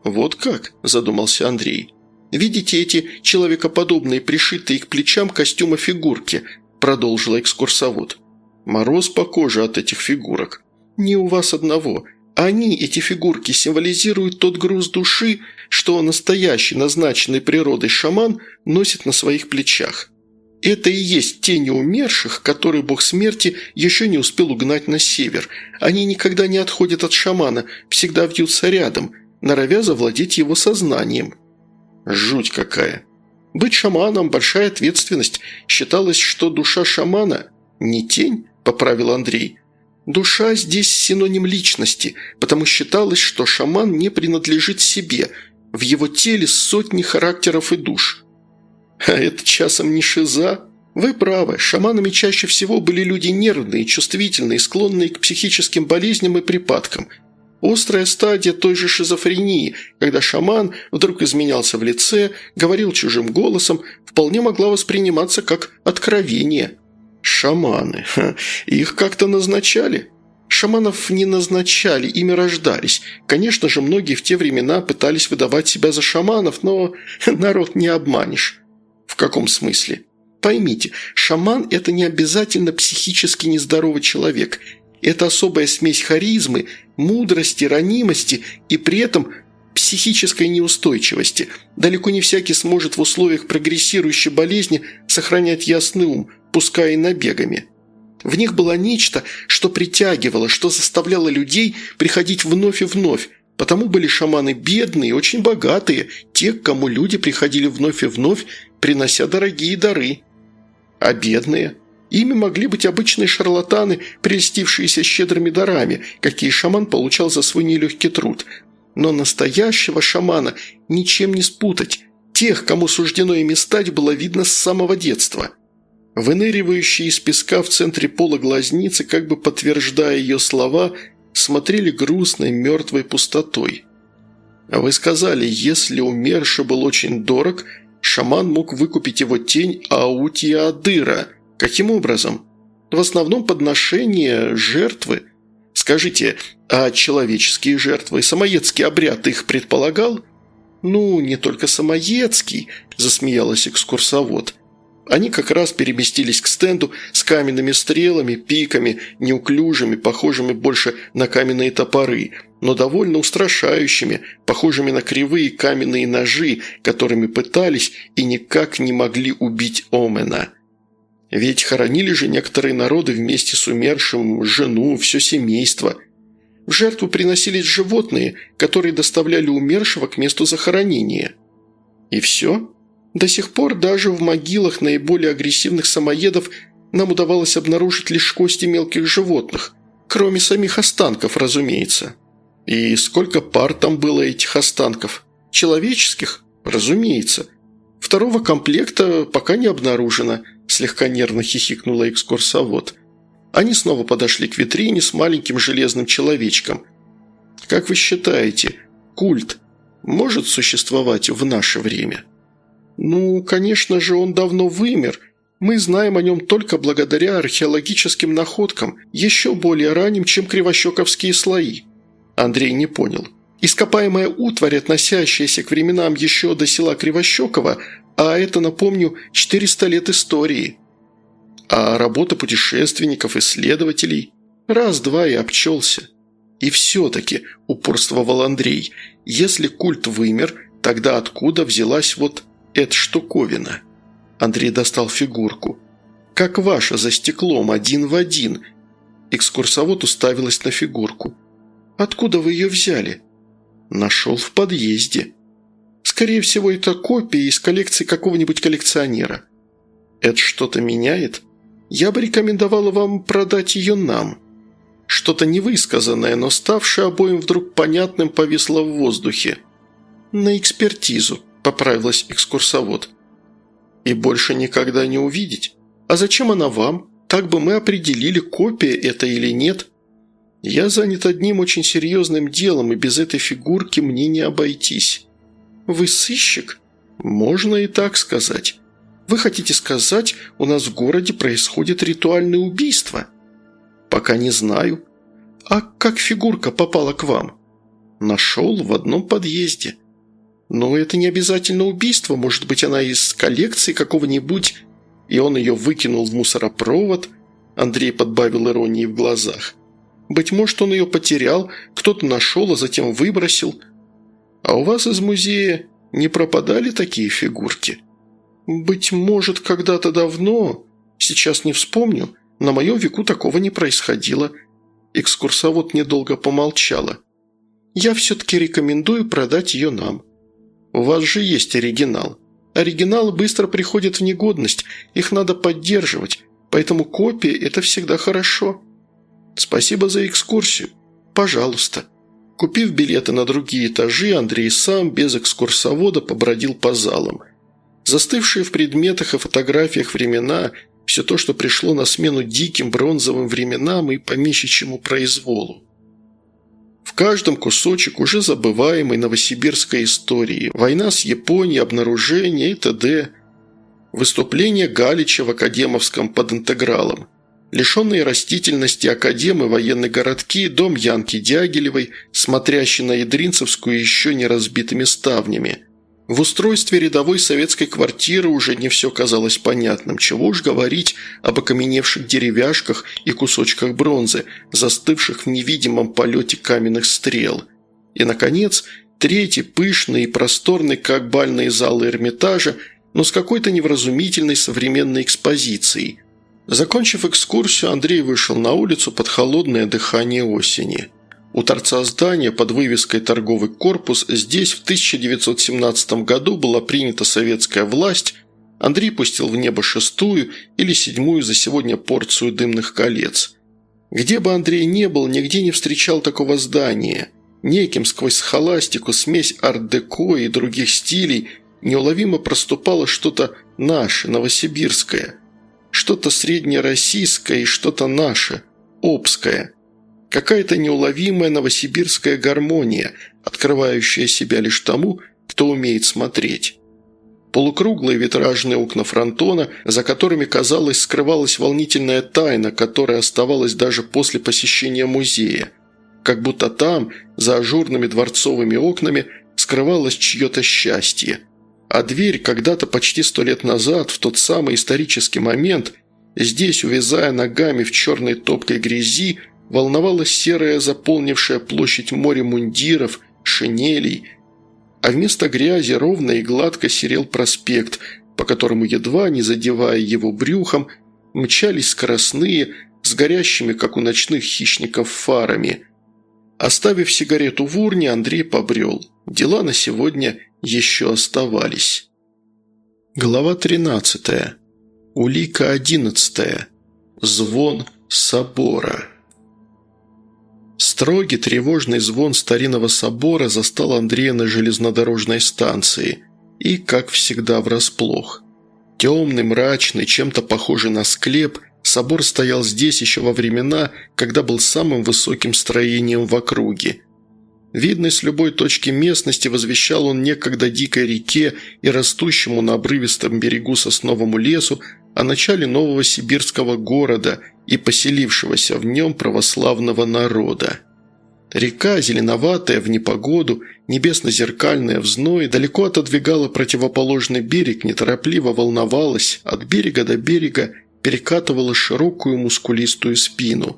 «Вот как?» – задумался Андрей. «Видите эти человекоподобные, пришитые к плечам костюма фигурки?» – продолжила экскурсовод. Мороз по коже от этих фигурок. Не у вас одного. Они, эти фигурки, символизируют тот груз души, что настоящий, назначенный природой шаман носит на своих плечах. Это и есть тени умерших, которые бог смерти еще не успел угнать на север. Они никогда не отходят от шамана, всегда вьются рядом, норовя завладеть его сознанием. Жуть какая. Быть шаманом – большая ответственность. Считалось, что душа шамана – не тень, – поправил Андрей. «Душа здесь синоним личности, потому считалось, что шаман не принадлежит себе, в его теле сотни характеров и душ». «А это часом не шиза?» «Вы правы, шаманами чаще всего были люди нервные, чувствительные, склонные к психическим болезням и припадкам. Острая стадия той же шизофрении, когда шаман вдруг изменялся в лице, говорил чужим голосом, вполне могла восприниматься как откровение». «Шаманы. Их как-то назначали?» Шаманов не назначали, ими рождались. Конечно же, многие в те времена пытались выдавать себя за шаманов, но народ не обманешь. В каком смысле? Поймите, шаман – это не обязательно психически нездоровый человек. Это особая смесь харизмы, мудрости, ранимости и при этом психической неустойчивости. Далеко не всякий сможет в условиях прогрессирующей болезни сохранять ясный ум – пускай и набегами. В них было нечто, что притягивало, что заставляло людей приходить вновь и вновь, потому были шаманы бедные очень богатые, те, к кому люди приходили вновь и вновь, принося дорогие дары. А бедные? Ими могли быть обычные шарлатаны, прельстившиеся щедрыми дарами, какие шаман получал за свой нелегкий труд. Но настоящего шамана ничем не спутать, тех, кому суждено ими стать, было видно с самого детства – Выныривающие из песка в центре пола глазницы, как бы подтверждая ее слова, смотрели грустной, мертвой пустотой. А вы сказали, если умерший был очень дорог, шаман мог выкупить его тень Аутия Адыра. Каким образом? В основном подношение жертвы. Скажите, а человеческие жертвы, самоедский обряд их предполагал? «Ну, не только самоедский», – засмеялась экскурсовод – они как раз переместились к стенду с каменными стрелами, пиками, неуклюжими, похожими больше на каменные топоры, но довольно устрашающими, похожими на кривые каменные ножи, которыми пытались и никак не могли убить Омена. Ведь хоронили же некоторые народы вместе с умершим, жену, все семейство. В жертву приносились животные, которые доставляли умершего к месту захоронения. И все? До сих пор даже в могилах наиболее агрессивных самоедов нам удавалось обнаружить лишь кости мелких животных, кроме самих останков, разумеется. И сколько пар там было этих останков? Человеческих? Разумеется. Второго комплекта пока не обнаружено, слегка нервно хихикнула экскурсовод. Они снова подошли к витрине с маленьким железным человечком. Как вы считаете, культ может существовать в наше время?» «Ну, конечно же, он давно вымер. Мы знаем о нем только благодаря археологическим находкам, еще более ранним, чем кривощековские слои». Андрей не понял. Ископаемая утварь, относящаяся к временам еще до села Кривощекова, а это, напомню, 400 лет истории. А работа путешественников, исследователей – раз-два и обчелся. И все-таки, упорствовал Андрей, если культ вымер, тогда откуда взялась вот эта штуковина?» Андрей достал фигурку. «Как ваша, за стеклом, один в один. Экскурсовод уставилась на фигурку. «Откуда вы ее взяли?» «Нашел в подъезде». «Скорее всего, это копия из коллекции какого-нибудь коллекционера». «Это что-то меняет?» «Я бы рекомендовала вам продать ее нам». Что-то невысказанное, но ставшее обоим вдруг понятным повисло в воздухе. «На экспертизу», – поправилась экскурсовод. «И больше никогда не увидеть? А зачем она вам? Так бы мы определили, копия это или нет». «Я занят одним очень серьезным делом, и без этой фигурки мне не обойтись». «Вы сыщик?» «Можно и так сказать. Вы хотите сказать, у нас в городе происходит ритуальное убийство?» «Пока не знаю». «А как фигурка попала к вам?» «Нашел в одном подъезде». «Но это не обязательно убийство, может быть, она из коллекции какого-нибудь...» И он ее выкинул в мусоропровод. Андрей подбавил иронии в глазах. «Быть может, он ее потерял, кто-то нашел, а затем выбросил. А у вас из музея не пропадали такие фигурки?» «Быть может, когда-то давно, сейчас не вспомню, на моем веку такого не происходило». Экскурсовод недолго помолчала. «Я все-таки рекомендую продать ее нам». У вас же есть оригинал. Оригиналы быстро приходят в негодность, их надо поддерживать, поэтому копия – это всегда хорошо. Спасибо за экскурсию. Пожалуйста». Купив билеты на другие этажи, Андрей сам без экскурсовода побродил по залам. Застывшие в предметах и фотографиях времена – все то, что пришло на смену диким бронзовым временам и помещичьему произволу. В каждом кусочек уже забываемой новосибирской истории. Война с Японией, обнаружение и т.д. Выступление Галича в Академовском под интегралом. Лишенные растительности Академы военные городки, дом Янки Дягилевой, смотрящий на Ядринцевскую еще не разбитыми ставнями – в устройстве рядовой советской квартиры уже не все казалось понятным, чего уж говорить об окаменевших деревяшках и кусочках бронзы, застывших в невидимом полете каменных стрел. И, наконец, третий, пышный и просторный, как бальные залы Эрмитажа, но с какой-то невразумительной современной экспозицией. Закончив экскурсию, Андрей вышел на улицу под холодное дыхание осени – у торца здания под вывеской «Торговый корпус» здесь в 1917 году была принята советская власть, Андрей пустил в небо шестую или седьмую за сегодня порцию дымных колец. Где бы Андрей не был, нигде не встречал такого здания. Неким сквозь схоластику, смесь арт-деко и других стилей неуловимо проступало что-то наше, новосибирское. Что-то среднероссийское и что-то наше, обское – Какая-то неуловимая новосибирская гармония, открывающая себя лишь тому, кто умеет смотреть. Полукруглые витражные окна фронтона, за которыми, казалось, скрывалась волнительная тайна, которая оставалась даже после посещения музея. Как будто там, за ажурными дворцовыми окнами, скрывалось чье-то счастье. А дверь когда-то почти сто лет назад, в тот самый исторический момент, здесь, увязая ногами в черной топкой грязи, волновала серая, заполнившая площадь море мундиров, шинелей, а вместо грязи ровно и гладко серел проспект, по которому, едва не задевая его брюхом, мчались скоростные, с горящими, как у ночных хищников, фарами. Оставив сигарету в урне, Андрей побрел. Дела на сегодня еще оставались. Глава 13. Улика 11. Звон собора. Строгий тревожный звон старинного собора застал Андрея на железнодорожной станции. И, как всегда, врасплох. Темный, мрачный, чем-то похожий на склеп, собор стоял здесь еще во времена, когда был самым высоким строением в округе. Видный с любой точки местности возвещал он некогда дикой реке и растущему на обрывистом берегу сосновому лесу о начале нового сибирского города и поселившегося в нем православного народа. Река, зеленоватая в непогоду, небесно-зеркальная в зной, далеко отодвигала противоположный берег, неторопливо волновалась, от берега до берега перекатывала широкую мускулистую спину.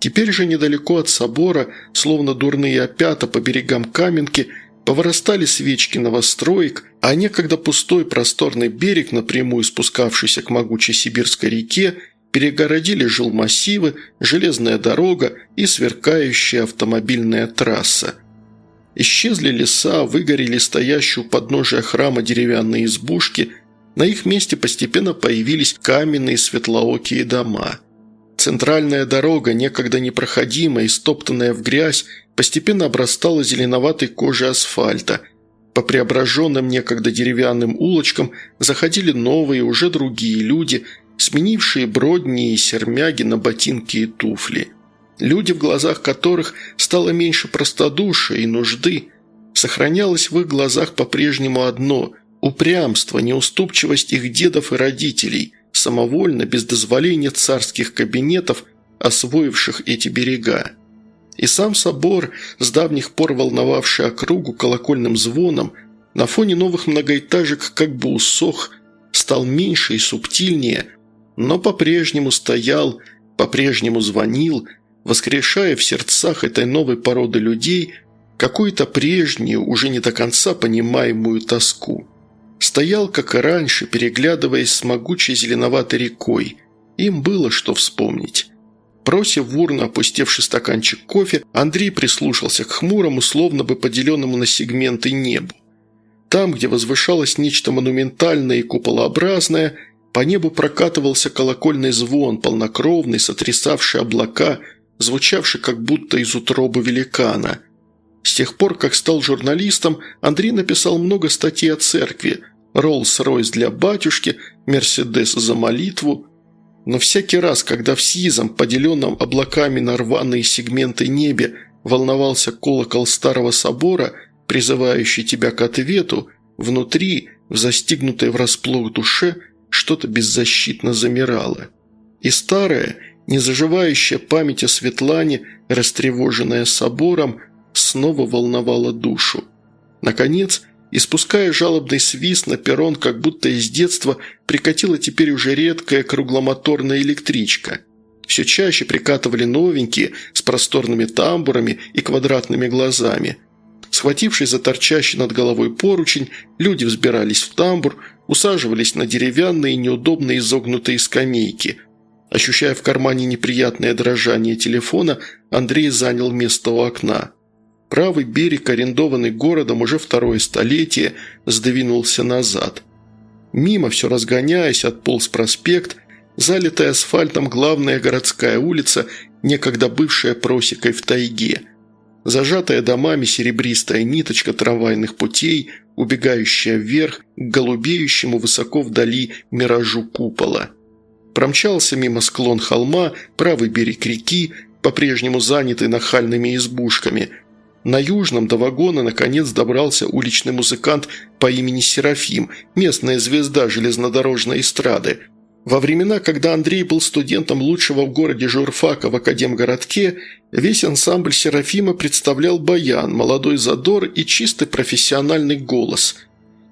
Теперь же недалеко от собора, словно дурные опята по берегам Каменки, Повырастали свечки новостроек, а некогда пустой просторный берег, напрямую спускавшийся к могучей сибирской реке, перегородили жилмассивы, железная дорога и сверкающая автомобильная трасса. Исчезли леса, выгорели стоящие у подножия храма деревянные избушки, на их месте постепенно появились каменные светлоокие дома. Центральная дорога, некогда непроходимая и стоптанная в грязь, постепенно обрастала зеленоватой кожей асфальта. По преображенным некогда деревянным улочкам заходили новые, уже другие люди, сменившие бродни и сермяги на ботинки и туфли. Люди, в глазах которых стало меньше простодушия и нужды, сохранялось в их глазах по-прежнему одно – упрямство, неуступчивость их дедов и родителей, самовольно, без дозволения царских кабинетов, освоивших эти берега. И сам собор, с давних пор волновавший округу колокольным звоном, на фоне новых многоэтажек как бы усох, стал меньше и субтильнее, но по-прежнему стоял, по-прежнему звонил, воскрешая в сердцах этой новой породы людей какую-то прежнюю, уже не до конца понимаемую тоску. Стоял, как и раньше, переглядываясь с могучей зеленоватой рекой. Им было что вспомнить. Бросив в опустевший стаканчик кофе, Андрей прислушался к хмурому, словно бы поделенному на сегменты небу. Там, где возвышалось нечто монументальное и куполообразное, по небу прокатывался колокольный звон, полнокровный, сотрясавший облака, звучавший как будто из утробы великана. С тех пор, как стал журналистом, Андрей написал много статей о церкви, Роллс-Ройс для батюшки, Мерседес за молитву – но всякий раз, когда в сизом, поделенном облаками на рваные сегменты небе, волновался колокол старого собора, призывающий тебя к ответу, внутри, в застигнутой врасплох душе, что-то беззащитно замирало. И старая, незаживающая память о Светлане, растревоженная собором, снова волновала душу. Наконец, Испуская жалобный свист на перрон, как будто из детства, прикатила теперь уже редкая кругломоторная электричка. Все чаще прикатывали новенькие, с просторными тамбурами и квадратными глазами. Схватившись за торчащий над головой поручень, люди взбирались в тамбур, усаживались на деревянные неудобные изогнутые скамейки. Ощущая в кармане неприятное дрожание телефона, Андрей занял место у окна. Правый берег, арендованный городом уже второе столетие, сдвинулся назад. Мимо, все разгоняясь, отполз проспект, залитая асфальтом главная городская улица, некогда бывшая просекой в тайге. Зажатая домами серебристая ниточка трамвайных путей, убегающая вверх к голубеющему высоко вдали миражу купола. Промчался мимо склон холма, правый берег реки, по-прежнему занятый нахальными избушками – на южном до вагона наконец добрался уличный музыкант по имени Серафим, местная звезда железнодорожной эстрады. Во времена, когда Андрей был студентом лучшего в городе журфака в Академгородке, весь ансамбль Серафима представлял баян, молодой задор и чистый профессиональный голос.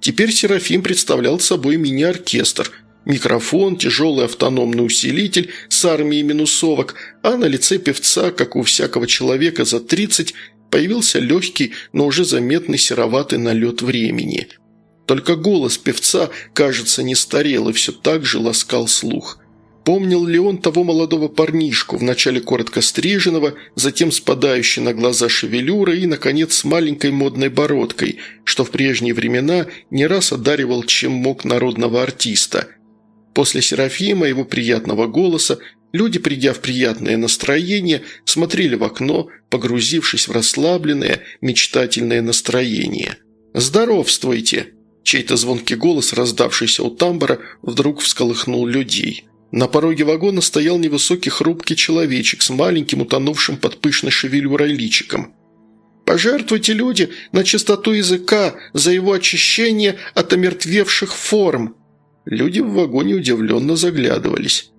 Теперь Серафим представлял собой мини-оркестр – Микрофон, тяжелый автономный усилитель с армией минусовок, а на лице певца, как у всякого человека за 30, Появился легкий, но уже заметный сероватый налет времени. Только голос певца, кажется, не старел и все так же ласкал слух. Помнил ли он того молодого парнишку, вначале коротко стриженного, затем спадающий на глаза шевелюра и, наконец, с маленькой модной бородкой, что в прежние времена не раз одаривал чем мог народного артиста. После Серафима его приятного голоса Люди, придя в приятное настроение, смотрели в окно, погрузившись в расслабленное, мечтательное настроение. «Здоровствуйте!» Чей-то звонкий голос, раздавшийся у тамбора, вдруг всколыхнул людей. На пороге вагона стоял невысокий хрупкий человечек с маленьким утонувшим под пышной шевелюрой личиком. «Пожертвуйте, люди, на чистоту языка, за его очищение от омертвевших форм!» Люди в вагоне удивленно заглядывались.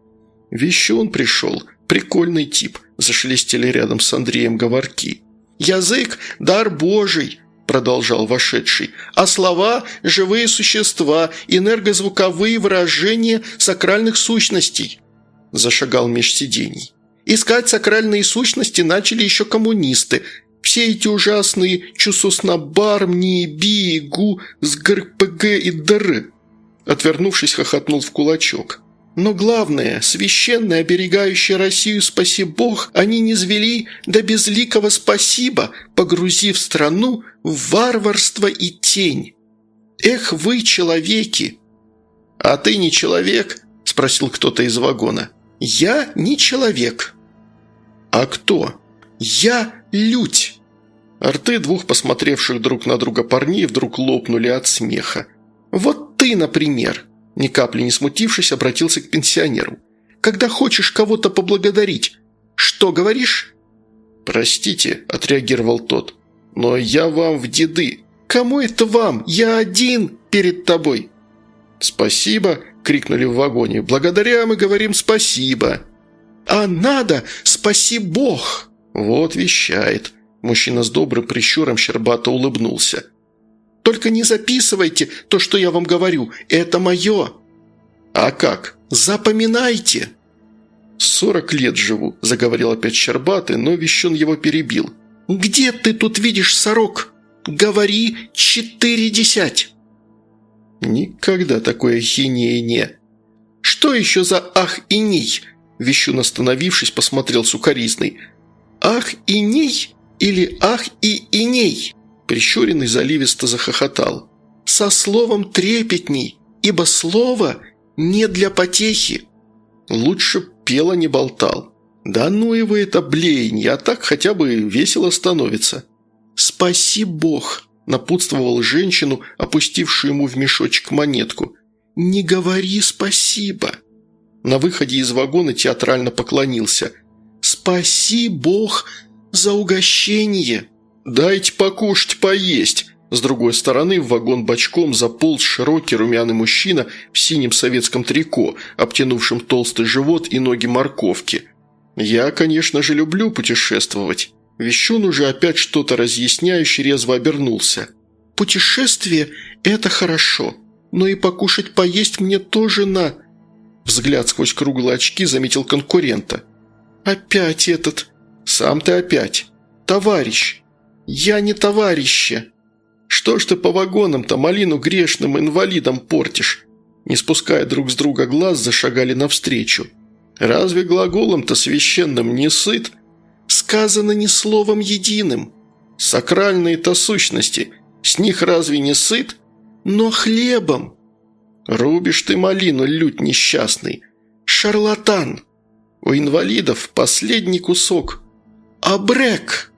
«Вещун пришел. Прикольный тип», – зашелестели рядом с Андреем говорки. «Язык – дар Божий», – продолжал вошедший, «а слова – живые существа, энергозвуковые выражения сакральных сущностей», – зашагал меж сидений. «Искать сакральные сущности начали еще коммунисты. Все эти ужасные чусоснабар, МНИБИ, ГУ, СГРПГ и ДР». Отвернувшись, хохотнул в кулачок. Но главное, священное, оберегающее Россию, спаси Бог, они не звели до безликого спасибо, погрузив страну в варварство и тень. Эх вы, человеки!» «А ты не человек?» – спросил кто-то из вагона. «Я не человек». «А кто?» «Я лють». Рты двух посмотревших друг на друга парней вдруг лопнули от смеха. «Вот ты, например!» Ни капли не смутившись, обратился к пенсионеру. «Когда хочешь кого-то поблагодарить, что говоришь?» «Простите», – отреагировал тот, – «но я вам в деды». «Кому это вам? Я один перед тобой». «Спасибо», – крикнули в вагоне. «Благодаря мы говорим спасибо». «А надо, спаси Бог!» «Вот вещает». Мужчина с добрым прищуром щербато улыбнулся. «Только не записывайте то, что я вам говорю. Это мое». «А как? Запоминайте!» «Сорок лет живу», – заговорил опять Щербатый, но Вещун его перебил. «Где ты тут видишь сорок? Говори четыре десять!» «Никогда такой ахинеи не...» «Что еще за ах и ней?» Вещун, остановившись, посмотрел сукоризный. «Ах и ней или ах и иней?» Прищуренный заливисто захохотал. «Со словом трепетней, ибо слово не для потехи». Лучше пела не болтал. «Да ну его это блеяние, а так хотя бы весело становится». «Спаси Бог!» – напутствовал женщину, опустившую ему в мешочек монетку. «Не говори спасибо!» На выходе из вагона театрально поклонился. «Спаси Бог за угощение!» «Дайте покушать, поесть!» С другой стороны в вагон бочком заполз широкий румяный мужчина в синем советском трико, обтянувшем толстый живот и ноги морковки. «Я, конечно же, люблю путешествовать». Вещун уже опять что-то разъясняющий резво обернулся. «Путешествие – это хорошо, но и покушать поесть мне тоже на...» Взгляд сквозь круглые очки заметил конкурента. «Опять этот...» «Сам ты опять...» «Товарищ...» «Я не товарища...» «Что ж ты по вагонам-то малину грешным инвалидам портишь?» Не спуская друг с друга глаз, зашагали навстречу. «Разве глаголом-то священным не сыт?» «Сказано не словом единым». «Сакральные-то сущности, с них разве не сыт?» «Но хлебом». «Рубишь ты малину, лють несчастный». «Шарлатан». «У инвалидов последний кусок». «Абрек».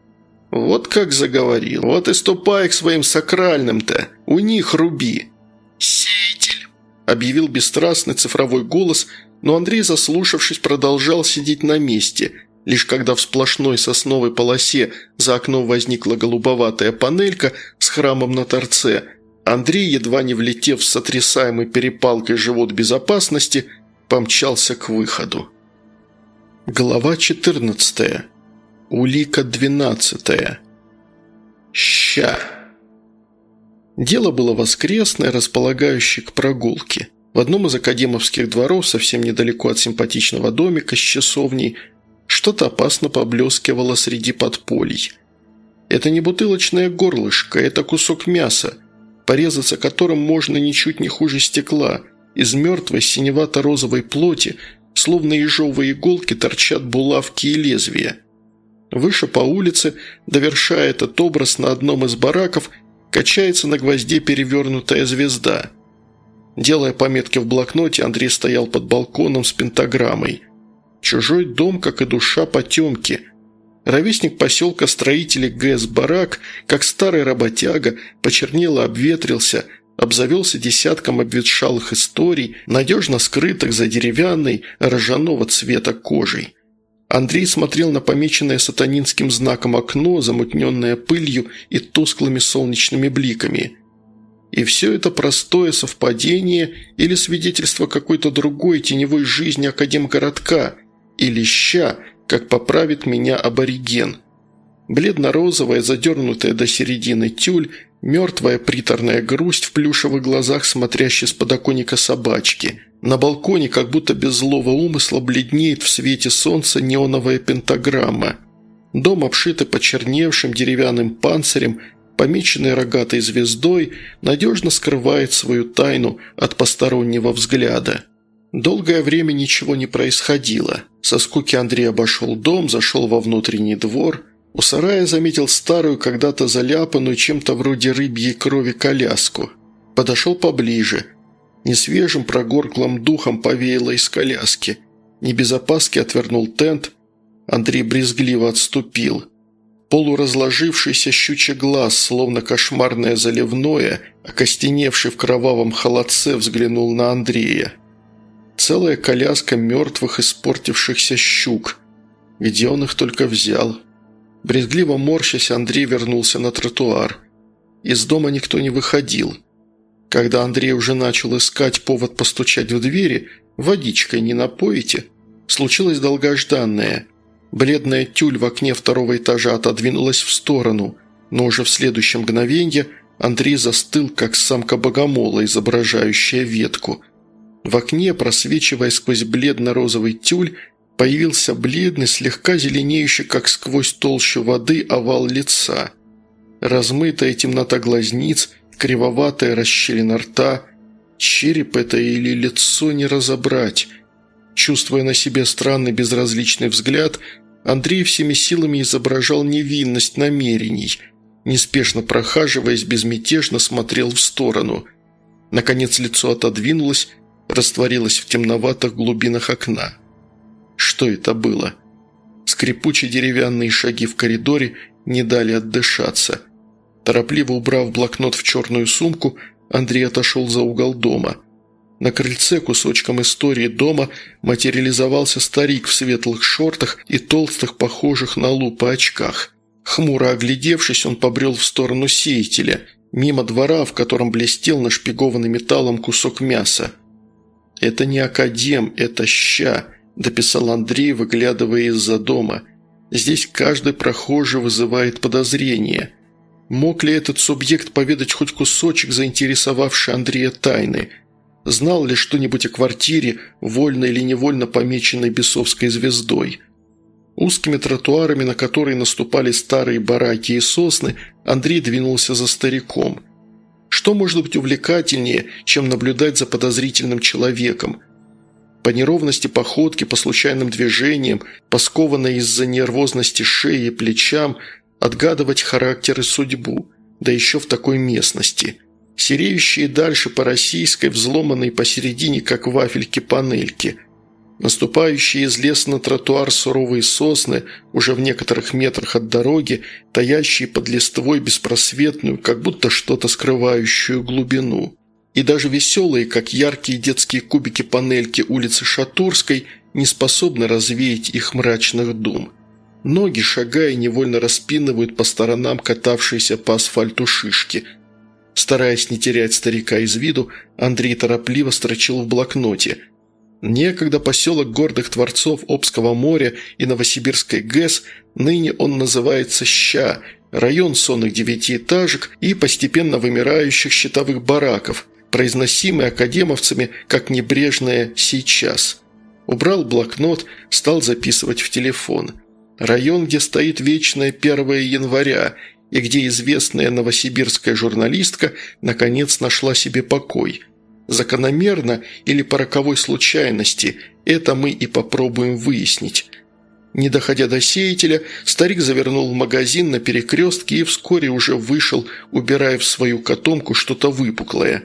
«Вот как заговорил. Вот и ступай к своим сакральным-то. У них руби». «Сеятель», – объявил бесстрастный цифровой голос, но Андрей, заслушавшись, продолжал сидеть на месте. Лишь когда в сплошной сосновой полосе за окном возникла голубоватая панелька с храмом на торце – Андрей, едва не влетев в сотрясаемый перепалкой живот безопасности, помчался к выходу. Глава 14. Улика 12. Ща. Дело было воскресное, располагающее к прогулке. В одном из академовских дворов, совсем недалеко от симпатичного домика с часовней, что-то опасно поблескивало среди подполий. Это не бутылочное горлышко, это кусок мяса – порезаться которым можно ничуть не хуже стекла. Из мертвой синевато-розовой плоти, словно ежовые иголки, торчат булавки и лезвия. Выше по улице, довершая этот образ на одном из бараков, качается на гвозде перевернутая звезда. Делая пометки в блокноте, Андрей стоял под балконом с пентаграммой. Чужой дом, как и душа потемки – Ровесник поселка строителей ГЭС «Барак», как старый работяга, почернело обветрился, обзавелся десятком обветшалых историй, надежно скрытых за деревянной, ржаного цвета кожей. Андрей смотрел на помеченное сатанинским знаком окно, замутненное пылью и тусклыми солнечными бликами. И все это простое совпадение или свидетельство какой-то другой теневой жизни академгородка, или ща – как поправит меня абориген. Бледно-розовая, задернутая до середины тюль, мертвая приторная грусть в плюшевых глазах, смотрящей с подоконника собачки. На балконе, как будто без злого умысла, бледнеет в свете солнца неоновая пентаграмма. Дом, обшитый почерневшим деревянным панцирем, помеченный рогатой звездой, надежно скрывает свою тайну от постороннего взгляда. Долгое время ничего не происходило. Со скуки Андрей обошел дом, зашел во внутренний двор. У сарая заметил старую, когда-то заляпанную чем-то вроде рыбьей крови коляску. Подошел поближе. Несвежим прогорклым духом повеяло из коляски. Не без отвернул тент. Андрей брезгливо отступил. Полуразложившийся щучий глаз, словно кошмарное заливное, окостеневший в кровавом холодце, взглянул на Андрея. Целая коляска мертвых, испортившихся щук. Где он их только взял? Брезгливо морщась, Андрей вернулся на тротуар. Из дома никто не выходил. Когда Андрей уже начал искать повод постучать в двери, водичкой не напоите, случилось долгожданное. Бледная тюль в окне второго этажа отодвинулась в сторону, но уже в следующем мгновенье Андрей застыл, как самка богомола, изображающая ветку – в окне, просвечивая сквозь бледно-розовый тюль, появился бледный, слегка зеленеющий, как сквозь толщу воды, овал лица. Размытая темнота глазниц, кривоватая расщелина рта. Череп это или лицо не разобрать. Чувствуя на себе странный безразличный взгляд, Андрей всеми силами изображал невинность намерений. Неспешно прохаживаясь, безмятежно смотрел в сторону. Наконец лицо отодвинулось, растворилась в темноватых глубинах окна. Что это было? Скрипучие деревянные шаги в коридоре не дали отдышаться. Торопливо убрав блокнот в черную сумку, Андрей отошел за угол дома. На крыльце кусочком истории дома материализовался старик в светлых шортах и толстых, похожих на лупы очках. Хмуро оглядевшись, он побрел в сторону сеятеля, мимо двора, в котором блестел нашпигованный металлом кусок мяса – «Это не академ, это ща», – дописал Андрей, выглядывая из-за дома. «Здесь каждый прохожий вызывает подозрение. Мог ли этот субъект поведать хоть кусочек, заинтересовавший Андрея тайны? Знал ли что-нибудь о квартире, вольно или невольно помеченной бесовской звездой?» Узкими тротуарами, на которые наступали старые бараки и сосны, Андрей двинулся за стариком – что может быть увлекательнее, чем наблюдать за подозрительным человеком? По неровности походки, по случайным движениям, по из-за нервозности шеи и плечам, отгадывать характер и судьбу, да еще в такой местности. Сереющие дальше по российской, взломанной посередине, как вафельки-панельки – Наступающие из леса на тротуар суровые сосны, уже в некоторых метрах от дороги, таящие под листвой беспросветную, как будто что-то скрывающую глубину. И даже веселые, как яркие детские кубики панельки улицы Шатурской, не способны развеять их мрачных дум. Ноги, шагая, невольно распинывают по сторонам катавшиеся по асфальту шишки. Стараясь не терять старика из виду, Андрей торопливо строчил в блокноте – Некогда поселок гордых творцов Обского моря и Новосибирской ГЭС, ныне он называется Ща, район сонных девятиэтажек и постепенно вымирающих щитовых бараков, произносимый академовцами как небрежное «сейчас». Убрал блокнот, стал записывать в телефон. Район, где стоит вечное 1 января и где известная новосибирская журналистка наконец нашла себе покой – Закономерно или по роковой случайности – это мы и попробуем выяснить. Не доходя до сеятеля, старик завернул в магазин на перекрестке и вскоре уже вышел, убирая в свою котомку что-то выпуклое.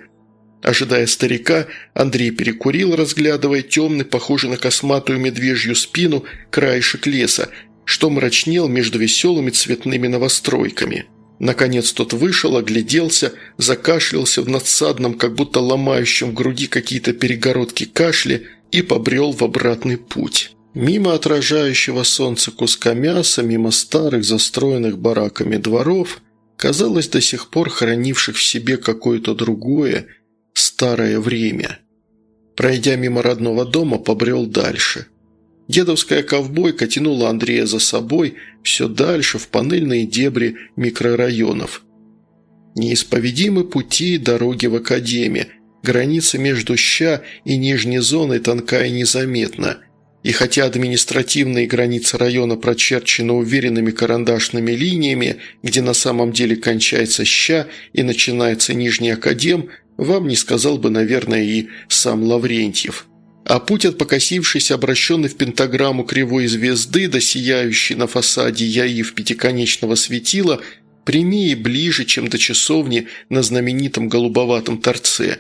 Ожидая старика, Андрей перекурил, разглядывая темный, похожий на косматую медвежью спину, краешек леса, что мрачнел между веселыми цветными новостройками – Наконец тот вышел, огляделся, закашлялся в надсадном, как будто ломающем в груди какие-то перегородки кашля и побрел в обратный путь. Мимо отражающего солнца куска мяса, мимо старых застроенных бараками дворов, казалось до сих пор хранивших в себе какое-то другое, старое время. Пройдя мимо родного дома, побрел дальше – Дедовская ковбойка тянула Андрея за собой все дальше в панельные дебри микрорайонов. Неисповедимы пути дороги в Академии. Граница между Ща и Нижней зоной тонка и незаметна. И хотя административные границы района прочерчены уверенными карандашными линиями, где на самом деле кончается Ща и начинается Нижний Академ, вам не сказал бы, наверное, и сам Лаврентьев – а путь от покосившейся, обращенной в пентаграмму кривой звезды до сияющей на фасаде яив пятиконечного светила прямее ближе, чем до часовни на знаменитом голубоватом торце.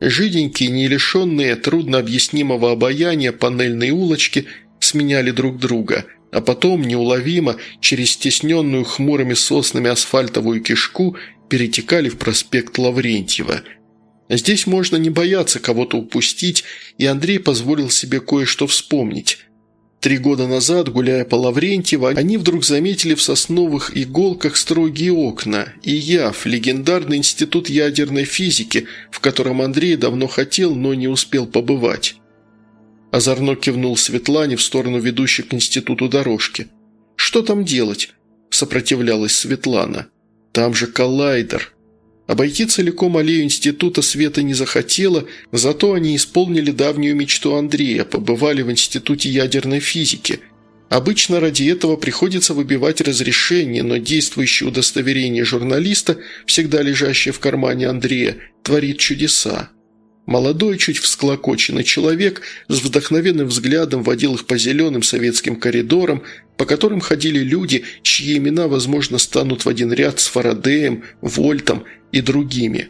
Жиденькие, не лишенные трудно объяснимого обаяния панельные улочки сменяли друг друга, а потом неуловимо через стесненную хмурыми соснами асфальтовую кишку перетекали в проспект Лаврентьева – Здесь можно не бояться кого-то упустить, и Андрей позволил себе кое-что вспомнить. Три года назад, гуляя по Лаврентьево, они вдруг заметили в сосновых иголках строгие окна и ЯФ, легендарный институт ядерной физики, в котором Андрей давно хотел, но не успел побывать. Озорно кивнул Светлане в сторону ведущей к институту дорожки. «Что там делать?» – сопротивлялась Светлана. «Там же коллайдер», Обойти целиком аллею института Света не захотела, зато они исполнили давнюю мечту Андрея, побывали в институте ядерной физики. Обычно ради этого приходится выбивать разрешение, но действующее удостоверение журналиста, всегда лежащее в кармане Андрея, творит чудеса. Молодой, чуть всклокоченный человек с вдохновенным взглядом водил их по зеленым советским коридорам, по которым ходили люди, чьи имена, возможно, станут в один ряд с Фарадеем, Вольтом и другими.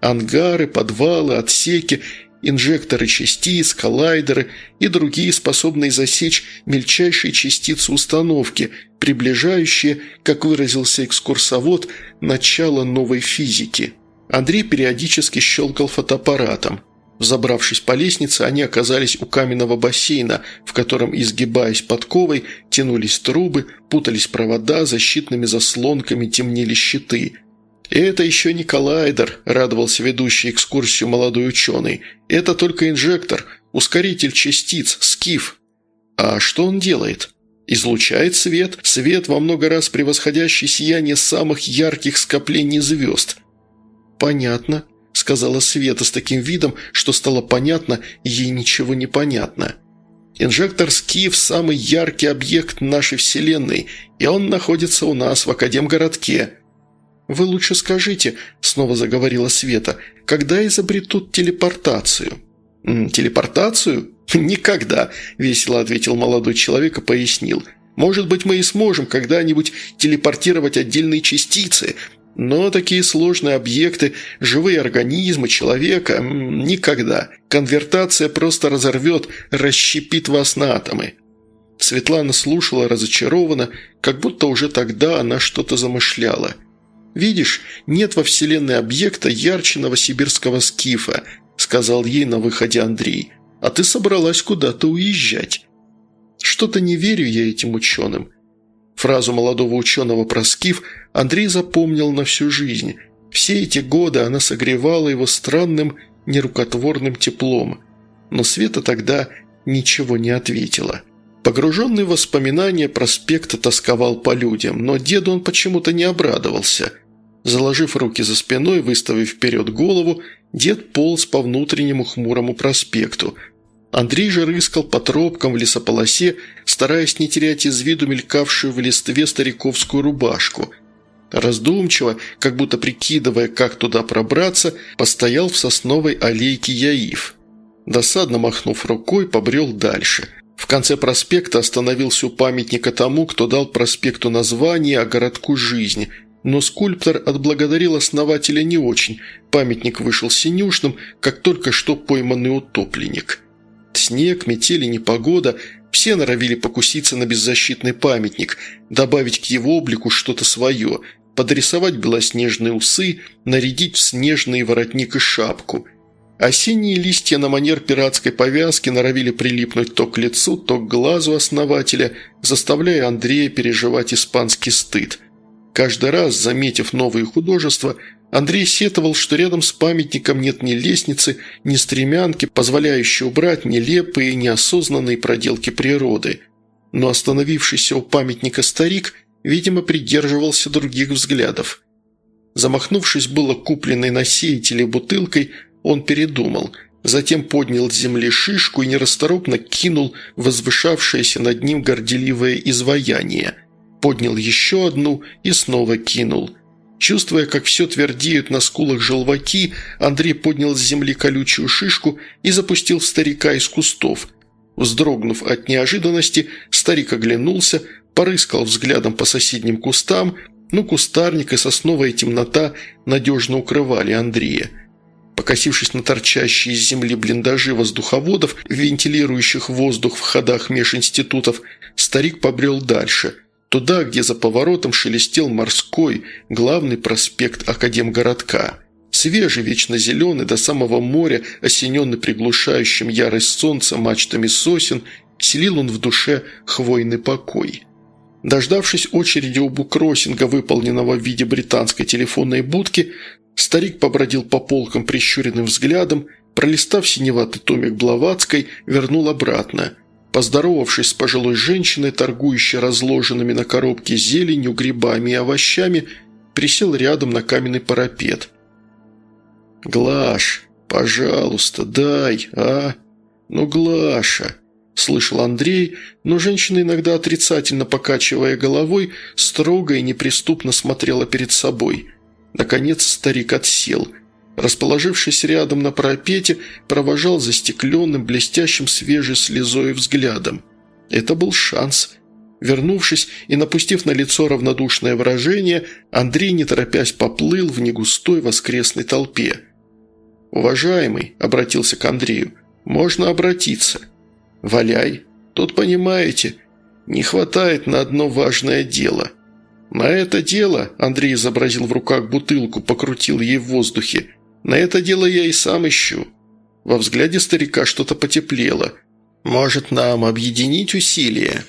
Ангары, подвалы, отсеки, инжекторы частиц, коллайдеры и другие, способные засечь мельчайшие частицы установки, приближающие, как выразился экскурсовод, начало новой физики. Андрей периодически щелкал фотоаппаратом. Забравшись по лестнице, они оказались у каменного бассейна, в котором, изгибаясь подковой, тянулись трубы, путались провода, защитными заслонками темнели щиты. «И это еще не коллайдер», – радовался ведущий экскурсию молодой ученый. «Это только инжектор, ускоритель частиц, скиф». «А что он делает?» «Излучает свет, свет во много раз превосходящий сияние самых ярких скоплений звезд». «Понятно», – сказала Света с таким видом, что стало понятно, ей ничего не понятно. «Инжектор Скиф – самый яркий объект нашей Вселенной, и он находится у нас в Академгородке». «Вы лучше скажите», – снова заговорила Света, – «когда изобретут телепортацию?» «Телепортацию? (laughs) Никогда», – весело ответил молодой человек и пояснил. «Может быть, мы и сможем когда-нибудь телепортировать отдельные частицы, но такие сложные объекты, живые организмы, человека – никогда. Конвертация просто разорвет, расщепит вас на атомы». Светлана слушала разочарованно, как будто уже тогда она что-то замышляла. «Видишь, нет во Вселенной объекта ярче новосибирского скифа», – сказал ей на выходе Андрей. «А ты собралась куда-то уезжать». «Что-то не верю я этим ученым. Фразу молодого ученого про скиф Андрей запомнил на всю жизнь. Все эти годы она согревала его странным, нерукотворным теплом. Но Света тогда ничего не ответила. Погруженный в воспоминания, проспекта тосковал по людям, но деду он почему-то не обрадовался. Заложив руки за спиной, выставив вперед голову, дед полз по внутреннему хмурому проспекту – Андрей же рыскал по тропкам в лесополосе, стараясь не терять из виду мелькавшую в листве стариковскую рубашку. Раздумчиво, как будто прикидывая, как туда пробраться, постоял в сосновой аллейке Яив. Досадно махнув рукой, побрел дальше. В конце проспекта остановился у памятника тому, кто дал проспекту название, а городку жизнь – но скульптор отблагодарил основателя не очень. Памятник вышел синюшным, как только что пойманный утопленник. Снег, метели, непогода – все норовили покуситься на беззащитный памятник, добавить к его облику что-то свое, подрисовать белоснежные усы, нарядить в снежный воротник и шапку. Осенние листья на манер пиратской повязки норовили прилипнуть то к лицу, то к глазу основателя, заставляя Андрея переживать испанский стыд. Каждый раз, заметив новые художества, Андрей сетовал, что рядом с памятником нет ни лестницы, ни стремянки, позволяющей убрать нелепые и неосознанные проделки природы. Но остановившийся у памятника старик, видимо, придерживался других взглядов. Замахнувшись было купленной на сеятеле бутылкой, он передумал, затем поднял с земли шишку и нерасторопно кинул возвышавшееся над ним горделивое изваяние. Поднял еще одну и снова кинул – Чувствуя, как все твердеют на скулах желваки, Андрей поднял с земли колючую шишку и запустил в старика из кустов. Вздрогнув от неожиданности, старик оглянулся, порыскал взглядом по соседним кустам, но кустарник и сосновая темнота надежно укрывали Андрея. Покосившись на торчащие из земли блиндажи воздуховодов, вентилирующих воздух в ходах межинститутов, старик побрел дальше – Туда, где за поворотом шелестел морской, главный проспект Академгородка. Свежий, вечно зеленый, до самого моря, осененный приглушающим ярость солнца мачтами сосен, селил он в душе хвойный покой. Дождавшись очереди у буккроссинга, выполненного в виде британской телефонной будки, старик побродил по полкам прищуренным взглядом, пролистав синеватый томик Блаватской, вернул обратно – Поздоровавшись с пожилой женщиной, торгующей разложенными на коробке зеленью, грибами и овощами, присел рядом на каменный парапет. «Глаш, пожалуйста, дай, а? Ну, Глаша!» – слышал Андрей, но женщина, иногда отрицательно покачивая головой, строго и неприступно смотрела перед собой. Наконец старик отсел – расположившись рядом на парапете, провожал застекленным, блестящим свежей слезой взглядом. Это был шанс. Вернувшись и напустив на лицо равнодушное выражение, Андрей, не торопясь, поплыл в негустой воскресной толпе. «Уважаемый», — обратился к Андрею, — «можно обратиться». «Валяй. Тут, понимаете, не хватает на одно важное дело». «На это дело», — Андрей изобразил в руках бутылку, покрутил ей в воздухе, на это дело я и сам ищу». Во взгляде старика что-то потеплело. «Может, нам объединить усилия?»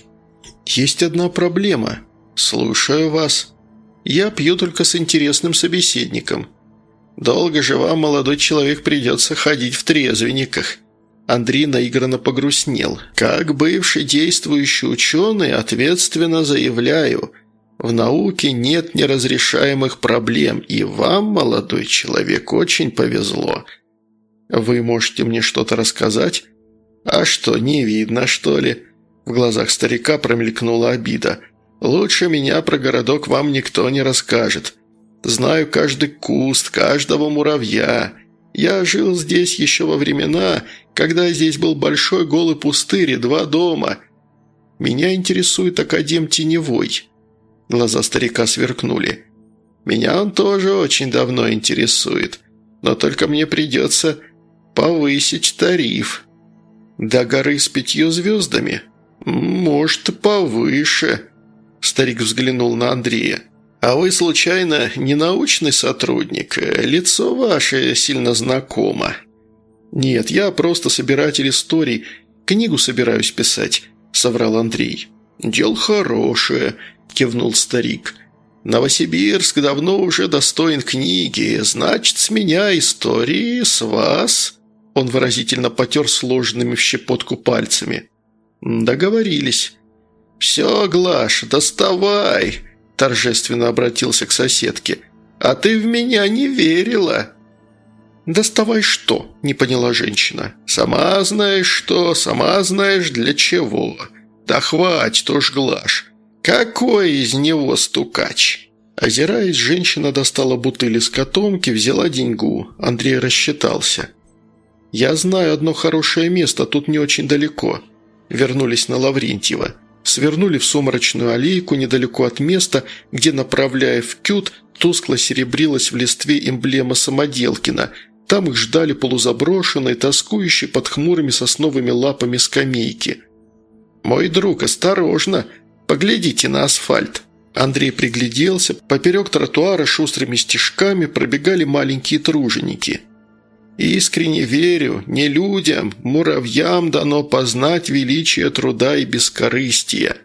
«Есть одна проблема. Слушаю вас. Я пью только с интересным собеседником. Долго же вам, молодой человек, придется ходить в трезвенниках». Андрей наигранно погрустнел. «Как бывший действующий ученый ответственно заявляю – в науке нет неразрешаемых проблем, и вам, молодой человек, очень повезло. Вы можете мне что-то рассказать? А что, не видно, что ли?» В глазах старика промелькнула обида. «Лучше меня про городок вам никто не расскажет. Знаю каждый куст, каждого муравья. Я жил здесь еще во времена, когда здесь был большой голый пустырь и два дома. Меня интересует Академ Теневой». Глаза старика сверкнули. «Меня он тоже очень давно интересует, но только мне придется повысить тариф. До горы с пятью звездами? Может, повыше». Старик взглянул на Андрея. «А вы, случайно, не научный сотрудник? Лицо ваше сильно знакомо». «Нет, я просто собиратель историй. Книгу собираюсь писать», — соврал Андрей. «Дело хорошее», – кивнул старик. «Новосибирск давно уже достоин книги. Значит, с меня истории, с вас...» Он выразительно потер сложенными в щепотку пальцами. «Договорились». «Все, Глаш, доставай!» – торжественно обратился к соседке. «А ты в меня не верила!» «Доставай что?» – не поняла женщина. «Сама знаешь что, сама знаешь для чего. Да хватит уж, Глаш. «Какой из него стукач?» Озираясь, женщина достала бутыль из котомки, взяла деньгу. Андрей рассчитался. «Я знаю одно хорошее место, тут не очень далеко». Вернулись на Лаврентьева. Свернули в сумрачную аллейку недалеко от места, где, направляя в кют, тускло серебрилась в листве эмблема Самоделкина. Там их ждали полузаброшенные, тоскующие под хмурыми сосновыми лапами скамейки. «Мой друг, осторожно!» Поглядите на асфальт». Андрей пригляделся. Поперек тротуара шустрыми стежками пробегали маленькие труженики. «Искренне верю, не людям, муравьям дано познать величие труда и бескорыстия.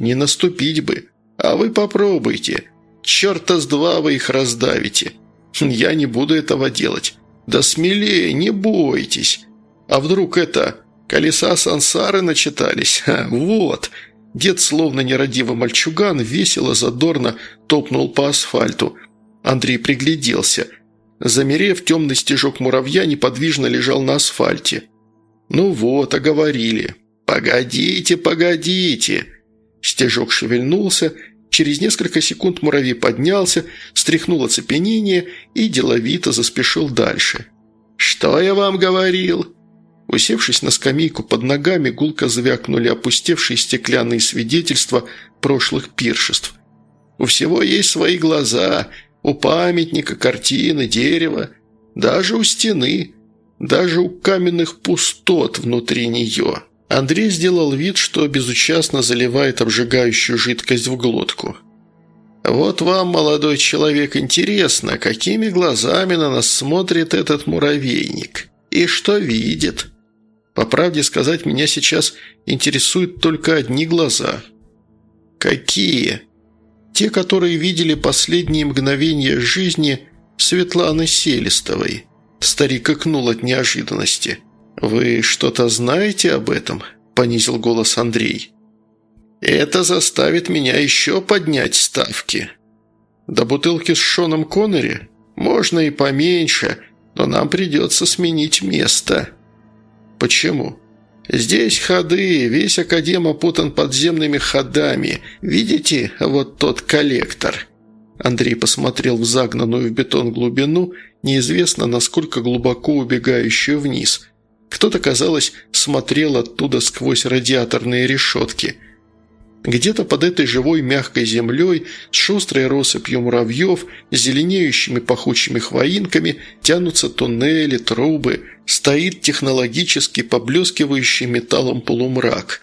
Не наступить бы, а вы попробуйте. Черта с два вы их раздавите. Я не буду этого делать. Да смелее, не бойтесь. А вдруг это, колеса сансары начитались? (laughs) Ха, вот!» Дед, словно нерадивый мальчуган, весело, задорно топнул по асфальту. Андрей пригляделся. Замерев, темный стежок муравья неподвижно лежал на асфальте. «Ну вот, оговорили. Погодите, погодите!» Стежок шевельнулся, Через несколько секунд муравей поднялся, стряхнул оцепенение и деловито заспешил дальше. «Что я вам говорил?» Усевшись на скамейку под ногами, гулко звякнули опустевшие стеклянные свидетельства прошлых пиршеств. «У всего есть свои глаза, у памятника, картины, дерева, даже у стены, даже у каменных пустот внутри нее». Андрей сделал вид, что безучастно заливает обжигающую жидкость в глотку. «Вот вам, молодой человек, интересно, какими глазами на нас смотрит этот муравейник? И что видит?» По правде сказать, меня сейчас интересуют только одни глаза. Какие? Те, которые видели последние мгновения жизни Светланы Селестовой. Старик икнул от неожиданности. «Вы что-то знаете об этом?» – понизил голос Андрей. «Это заставит меня еще поднять ставки». «До бутылки с Шоном Коннери? Можно и поменьше, но нам придется сменить место». «Почему?» «Здесь ходы, весь академ опутан подземными ходами. Видите, вот тот коллектор?» Андрей посмотрел в загнанную в бетон глубину, неизвестно насколько глубоко убегающую вниз. Кто-то, казалось, смотрел оттуда сквозь радиаторные решетки – где-то под этой живой мягкой землей, с шустрой россыпью муравьев, зеленеющими пахучими хвоинками, тянутся туннели, трубы, стоит технологически поблескивающий металлом полумрак.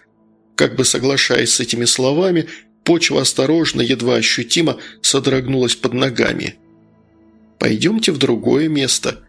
Как бы соглашаясь с этими словами, почва осторожно, едва ощутимо содрогнулась под ногами. «Пойдемте в другое место».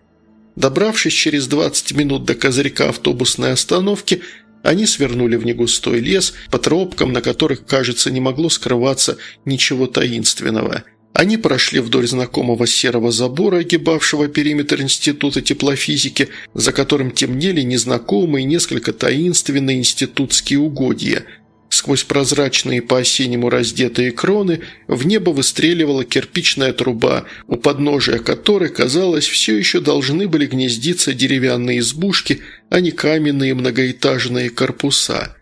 Добравшись через 20 минут до козырька автобусной остановки, они свернули в негустой лес по тропкам, на которых, кажется, не могло скрываться ничего таинственного. Они прошли вдоль знакомого серого забора, огибавшего периметр Института теплофизики, за которым темнели незнакомые, несколько таинственные институтские угодья – Сквозь прозрачные по-осеннему раздетые кроны в небо выстреливала кирпичная труба, у подножия которой, казалось, все еще должны были гнездиться деревянные избушки, а не каменные многоэтажные корпуса.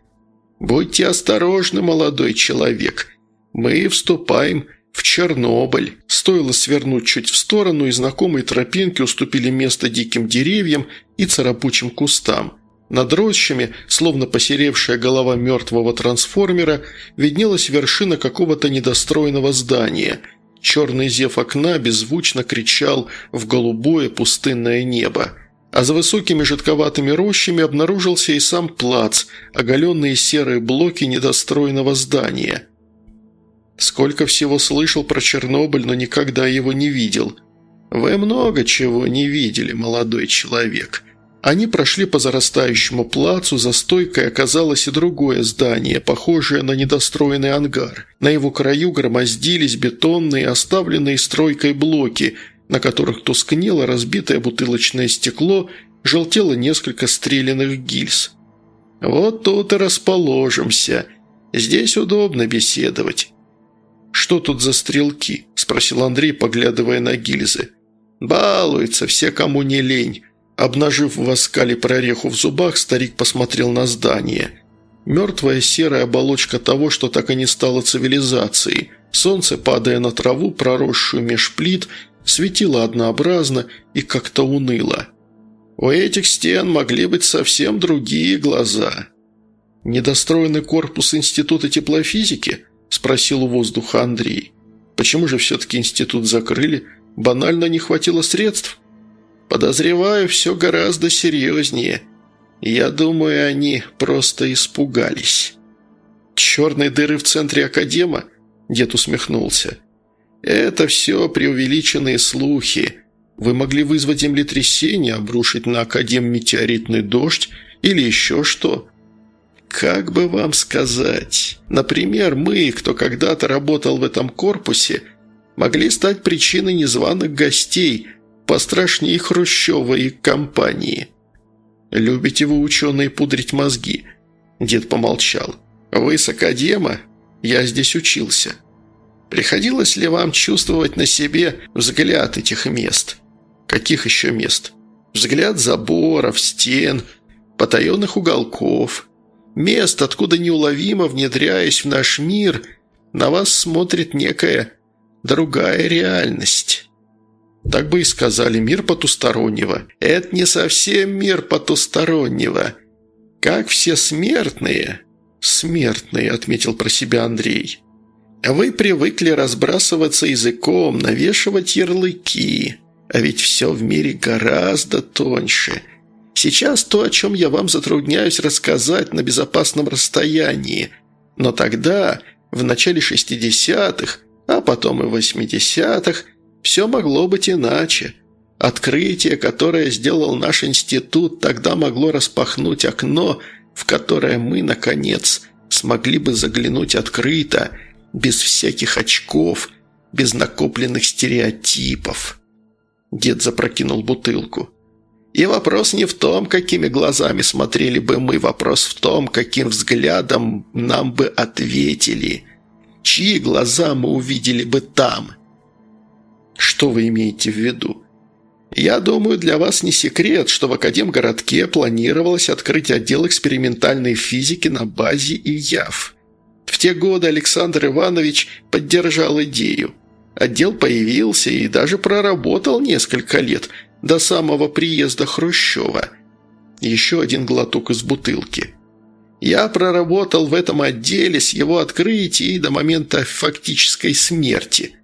«Будьте осторожны, молодой человек. Мы вступаем в Чернобыль». Стоило свернуть чуть в сторону, и знакомые тропинки уступили место диким деревьям и царапучим кустам – над рощами, словно посеревшая голова мертвого трансформера, виднелась вершина какого-то недостроенного здания. Черный зев окна беззвучно кричал в голубое пустынное небо. А за высокими жидковатыми рощами обнаружился и сам плац, оголенные серые блоки недостроенного здания. Сколько всего слышал про Чернобыль, но никогда его не видел. «Вы много чего не видели, молодой человек», они прошли по зарастающему плацу, за стойкой оказалось и другое здание, похожее на недостроенный ангар. На его краю громоздились бетонные, оставленные стройкой блоки, на которых тускнело разбитое бутылочное стекло, желтело несколько стрелянных гильз. «Вот тут и расположимся. Здесь удобно беседовать». «Что тут за стрелки?» – спросил Андрей, поглядывая на гильзы. «Балуются все, кому не лень». Обнажив в оскале прореху в зубах, старик посмотрел на здание. Мертвая серая оболочка того, что так и не стало цивилизацией. Солнце, падая на траву, проросшую меж плит, светило однообразно и как-то уныло. У этих стен могли быть совсем другие глаза. «Недостроенный корпус Института теплофизики?» – спросил у воздуха Андрей. «Почему же все-таки институт закрыли? Банально не хватило средств?» Подозреваю, все гораздо серьезнее. Я думаю, они просто испугались. «Черные дыры в центре Академа?» – дед усмехнулся. «Это все преувеличенные слухи. Вы могли вызвать землетрясение, обрушить на Академ метеоритный дождь или еще что?» «Как бы вам сказать? Например, мы, кто когда-то работал в этом корпусе, могли стать причиной незваных гостей – пострашнее Хрущева и компании. Любите вы, ученые, пудрить мозги?» Дед помолчал. «Вы с академа? Я здесь учился. Приходилось ли вам чувствовать на себе взгляд этих мест? Каких еще мест? Взгляд заборов, стен, потаенных уголков, мест, откуда неуловимо внедряясь в наш мир, На вас смотрит некая другая реальность». Так бы и сказали «мир потустороннего». Это не совсем мир потустороннего. Как все смертные. «Смертные», — отметил про себя Андрей. «Вы привыкли разбрасываться языком, навешивать ярлыки. А ведь все в мире гораздо тоньше. Сейчас то, о чем я вам затрудняюсь рассказать на безопасном расстоянии. Но тогда, в начале 60-х, а потом и 80-х, все могло быть иначе. Открытие, которое сделал наш институт, тогда могло распахнуть окно, в которое мы, наконец, смогли бы заглянуть открыто, без всяких очков, без накопленных стереотипов. Дед запрокинул бутылку. И вопрос не в том, какими глазами смотрели бы мы, вопрос в том, каким взглядом нам бы ответили. Чьи глаза мы увидели бы там? Что вы имеете в виду? Я думаю, для вас не секрет, что в Академгородке планировалось открыть отдел экспериментальной физики на базе ИЯФ. В те годы Александр Иванович поддержал идею. Отдел появился и даже проработал несколько лет, до самого приезда Хрущева. Еще один глоток из бутылки. Я проработал в этом отделе с его открытия и до момента фактической смерти.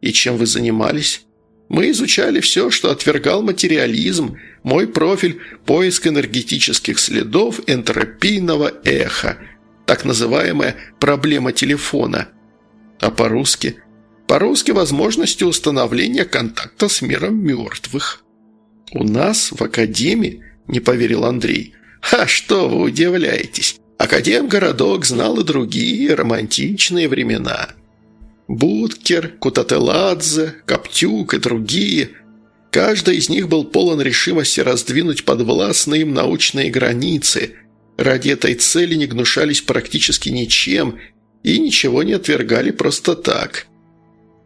И чем вы занимались? Мы изучали все, что отвергал материализм, мой профиль – поиск энергетических следов энтропийного эха, так называемая проблема телефона. А по-русски? По-русски возможности установления контакта с миром мертвых. «У нас в академии?» – не поверил Андрей. «А что вы удивляетесь? Академгородок знал и другие романтичные времена». Будкер, Кутателадзе, Коптюк и другие. Каждый из них был полон решимости раздвинуть подвластные им научные границы. Ради этой цели не гнушались практически ничем и ничего не отвергали просто так.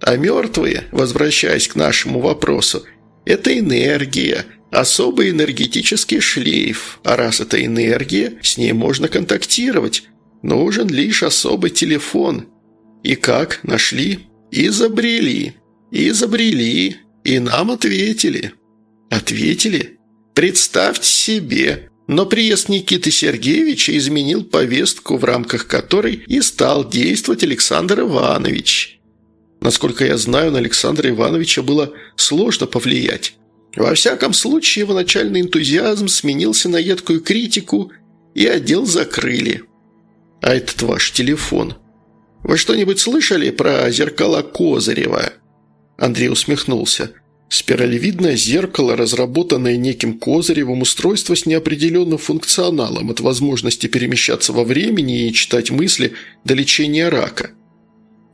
А мертвые, возвращаясь к нашему вопросу, это энергия, особый энергетический шлейф, а раз это энергия, с ней можно контактировать. Нужен лишь особый телефон, и как? Нашли? Изобрели. Изобрели. И нам ответили. Ответили? Представьте себе. Но приезд Никиты Сергеевича изменил повестку, в рамках которой и стал действовать Александр Иванович. Насколько я знаю, на Александра Ивановича было сложно повлиять. Во всяком случае, его начальный энтузиазм сменился на едкую критику, и отдел закрыли. А этот ваш телефон – вы что-нибудь слышали про зеркала Козырева?» Андрей усмехнулся. Спиралевидное зеркало, разработанное неким Козыревым, устройство с неопределенным функционалом от возможности перемещаться во времени и читать мысли до лечения рака.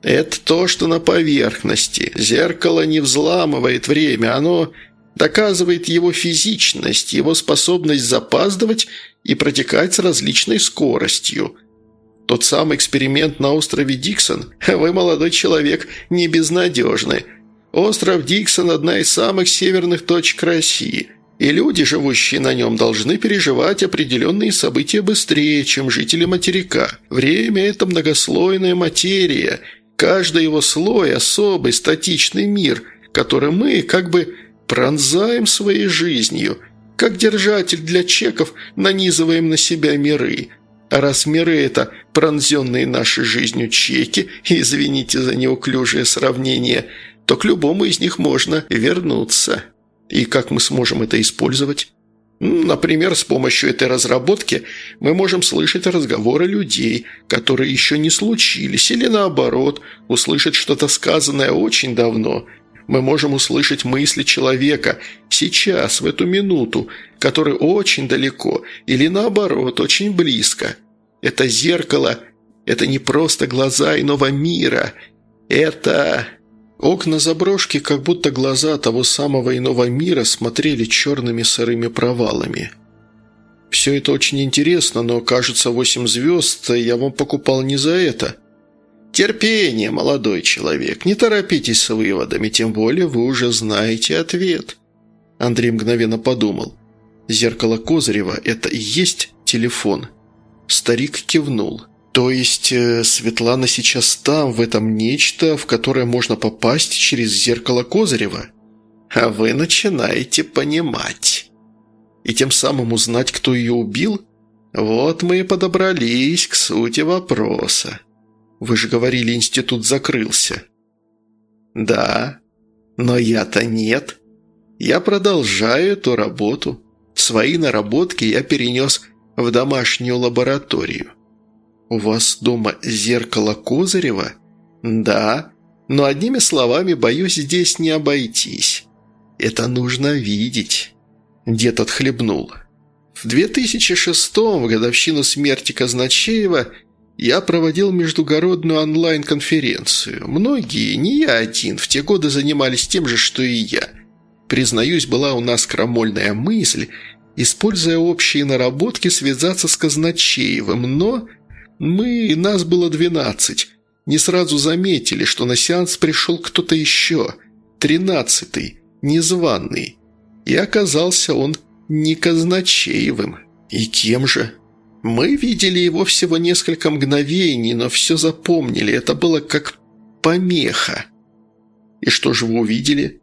Это то, что на поверхности. Зеркало не взламывает время, оно доказывает его физичность, его способность запаздывать и протекать с различной скоростью – тот самый эксперимент на острове Диксон? Вы, молодой человек, не безнадежны. Остров Диксон – одна из самых северных точек России, и люди, живущие на нем, должны переживать определенные события быстрее, чем жители материка. Время – это многослойная материя. Каждый его слой – особый, статичный мир, который мы как бы пронзаем своей жизнью, как держатель для чеков нанизываем на себя миры – раз миры – это пронзенные нашей жизнью чеки, извините за неуклюжее сравнение, то к любому из них можно вернуться. И как мы сможем это использовать? Например, с помощью этой разработки мы можем слышать разговоры людей, которые еще не случились, или наоборот, услышать что-то сказанное очень давно – мы можем услышать мысли человека сейчас, в эту минуту, который очень далеко или наоборот, очень близко. Это зеркало, это не просто глаза иного мира, это... Окна заброшки, как будто глаза того самого иного мира смотрели черными сырыми провалами. «Все это очень интересно, но, кажется, восемь звезд я вам покупал не за это», «Терпение, молодой человек, не торопитесь с выводами, тем более вы уже знаете ответ». Андрей мгновенно подумал. «Зеркало Козырева – это и есть телефон». Старик кивнул. То есть э, Светлана сейчас там, в этом нечто, в которое можно попасть через зеркало Козырева? А вы начинаете понимать. И тем самым узнать, кто ее убил? Вот мы и подобрались к сути вопроса. Вы же говорили, институт закрылся. Да, но я-то нет. Я продолжаю эту работу. Свои наработки я перенес в домашнюю лабораторию. У вас дома зеркало Козырева? Да, но одними словами, боюсь, здесь не обойтись. Это нужно видеть. Дед отхлебнул. В 2006 в годовщину смерти Казначеева я проводил междугородную онлайн-конференцию. Многие, не я один, в те годы занимались тем же, что и я. Признаюсь, была у нас крамольная мысль, используя общие наработки, связаться с Казначеевым, но мы, нас было 12, не сразу заметили, что на сеанс пришел кто-то еще, тринадцатый, незваный. И оказался он не Казначеевым. И кем же? Мы видели его всего несколько мгновений, но все запомнили. Это было как помеха. И что же вы увидели?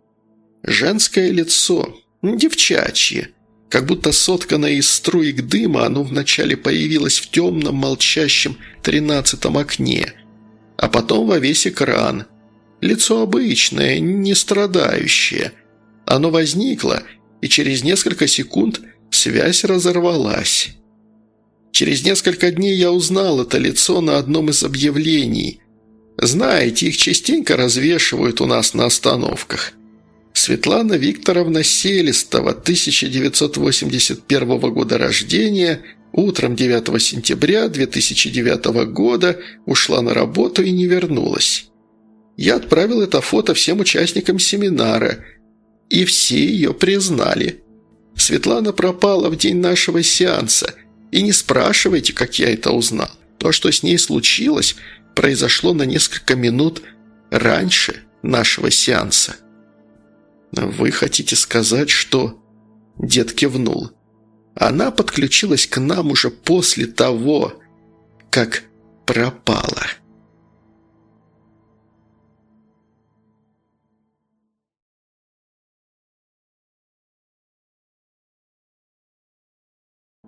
Женское лицо, девчачье. Как будто сотканное из струек дыма, оно вначале появилось в темном, молчащем тринадцатом окне, а потом во весь экран. Лицо обычное, не страдающее. Оно возникло, и через несколько секунд связь разорвалась. Через несколько дней я узнал это лицо на одном из объявлений. Знаете, их частенько развешивают у нас на остановках. Светлана Викторовна Селестова, 1981 года рождения, утром 9 сентября 2009 года ушла на работу и не вернулась. Я отправил это фото всем участникам семинара, и все ее признали. Светлана пропала в день нашего сеанса – и не спрашивайте, как я это узнал. То, что с ней случилось, произошло на несколько минут раньше нашего сеанса. Вы хотите сказать, что...» Дед кивнул. «Она подключилась к нам уже после того, как пропала».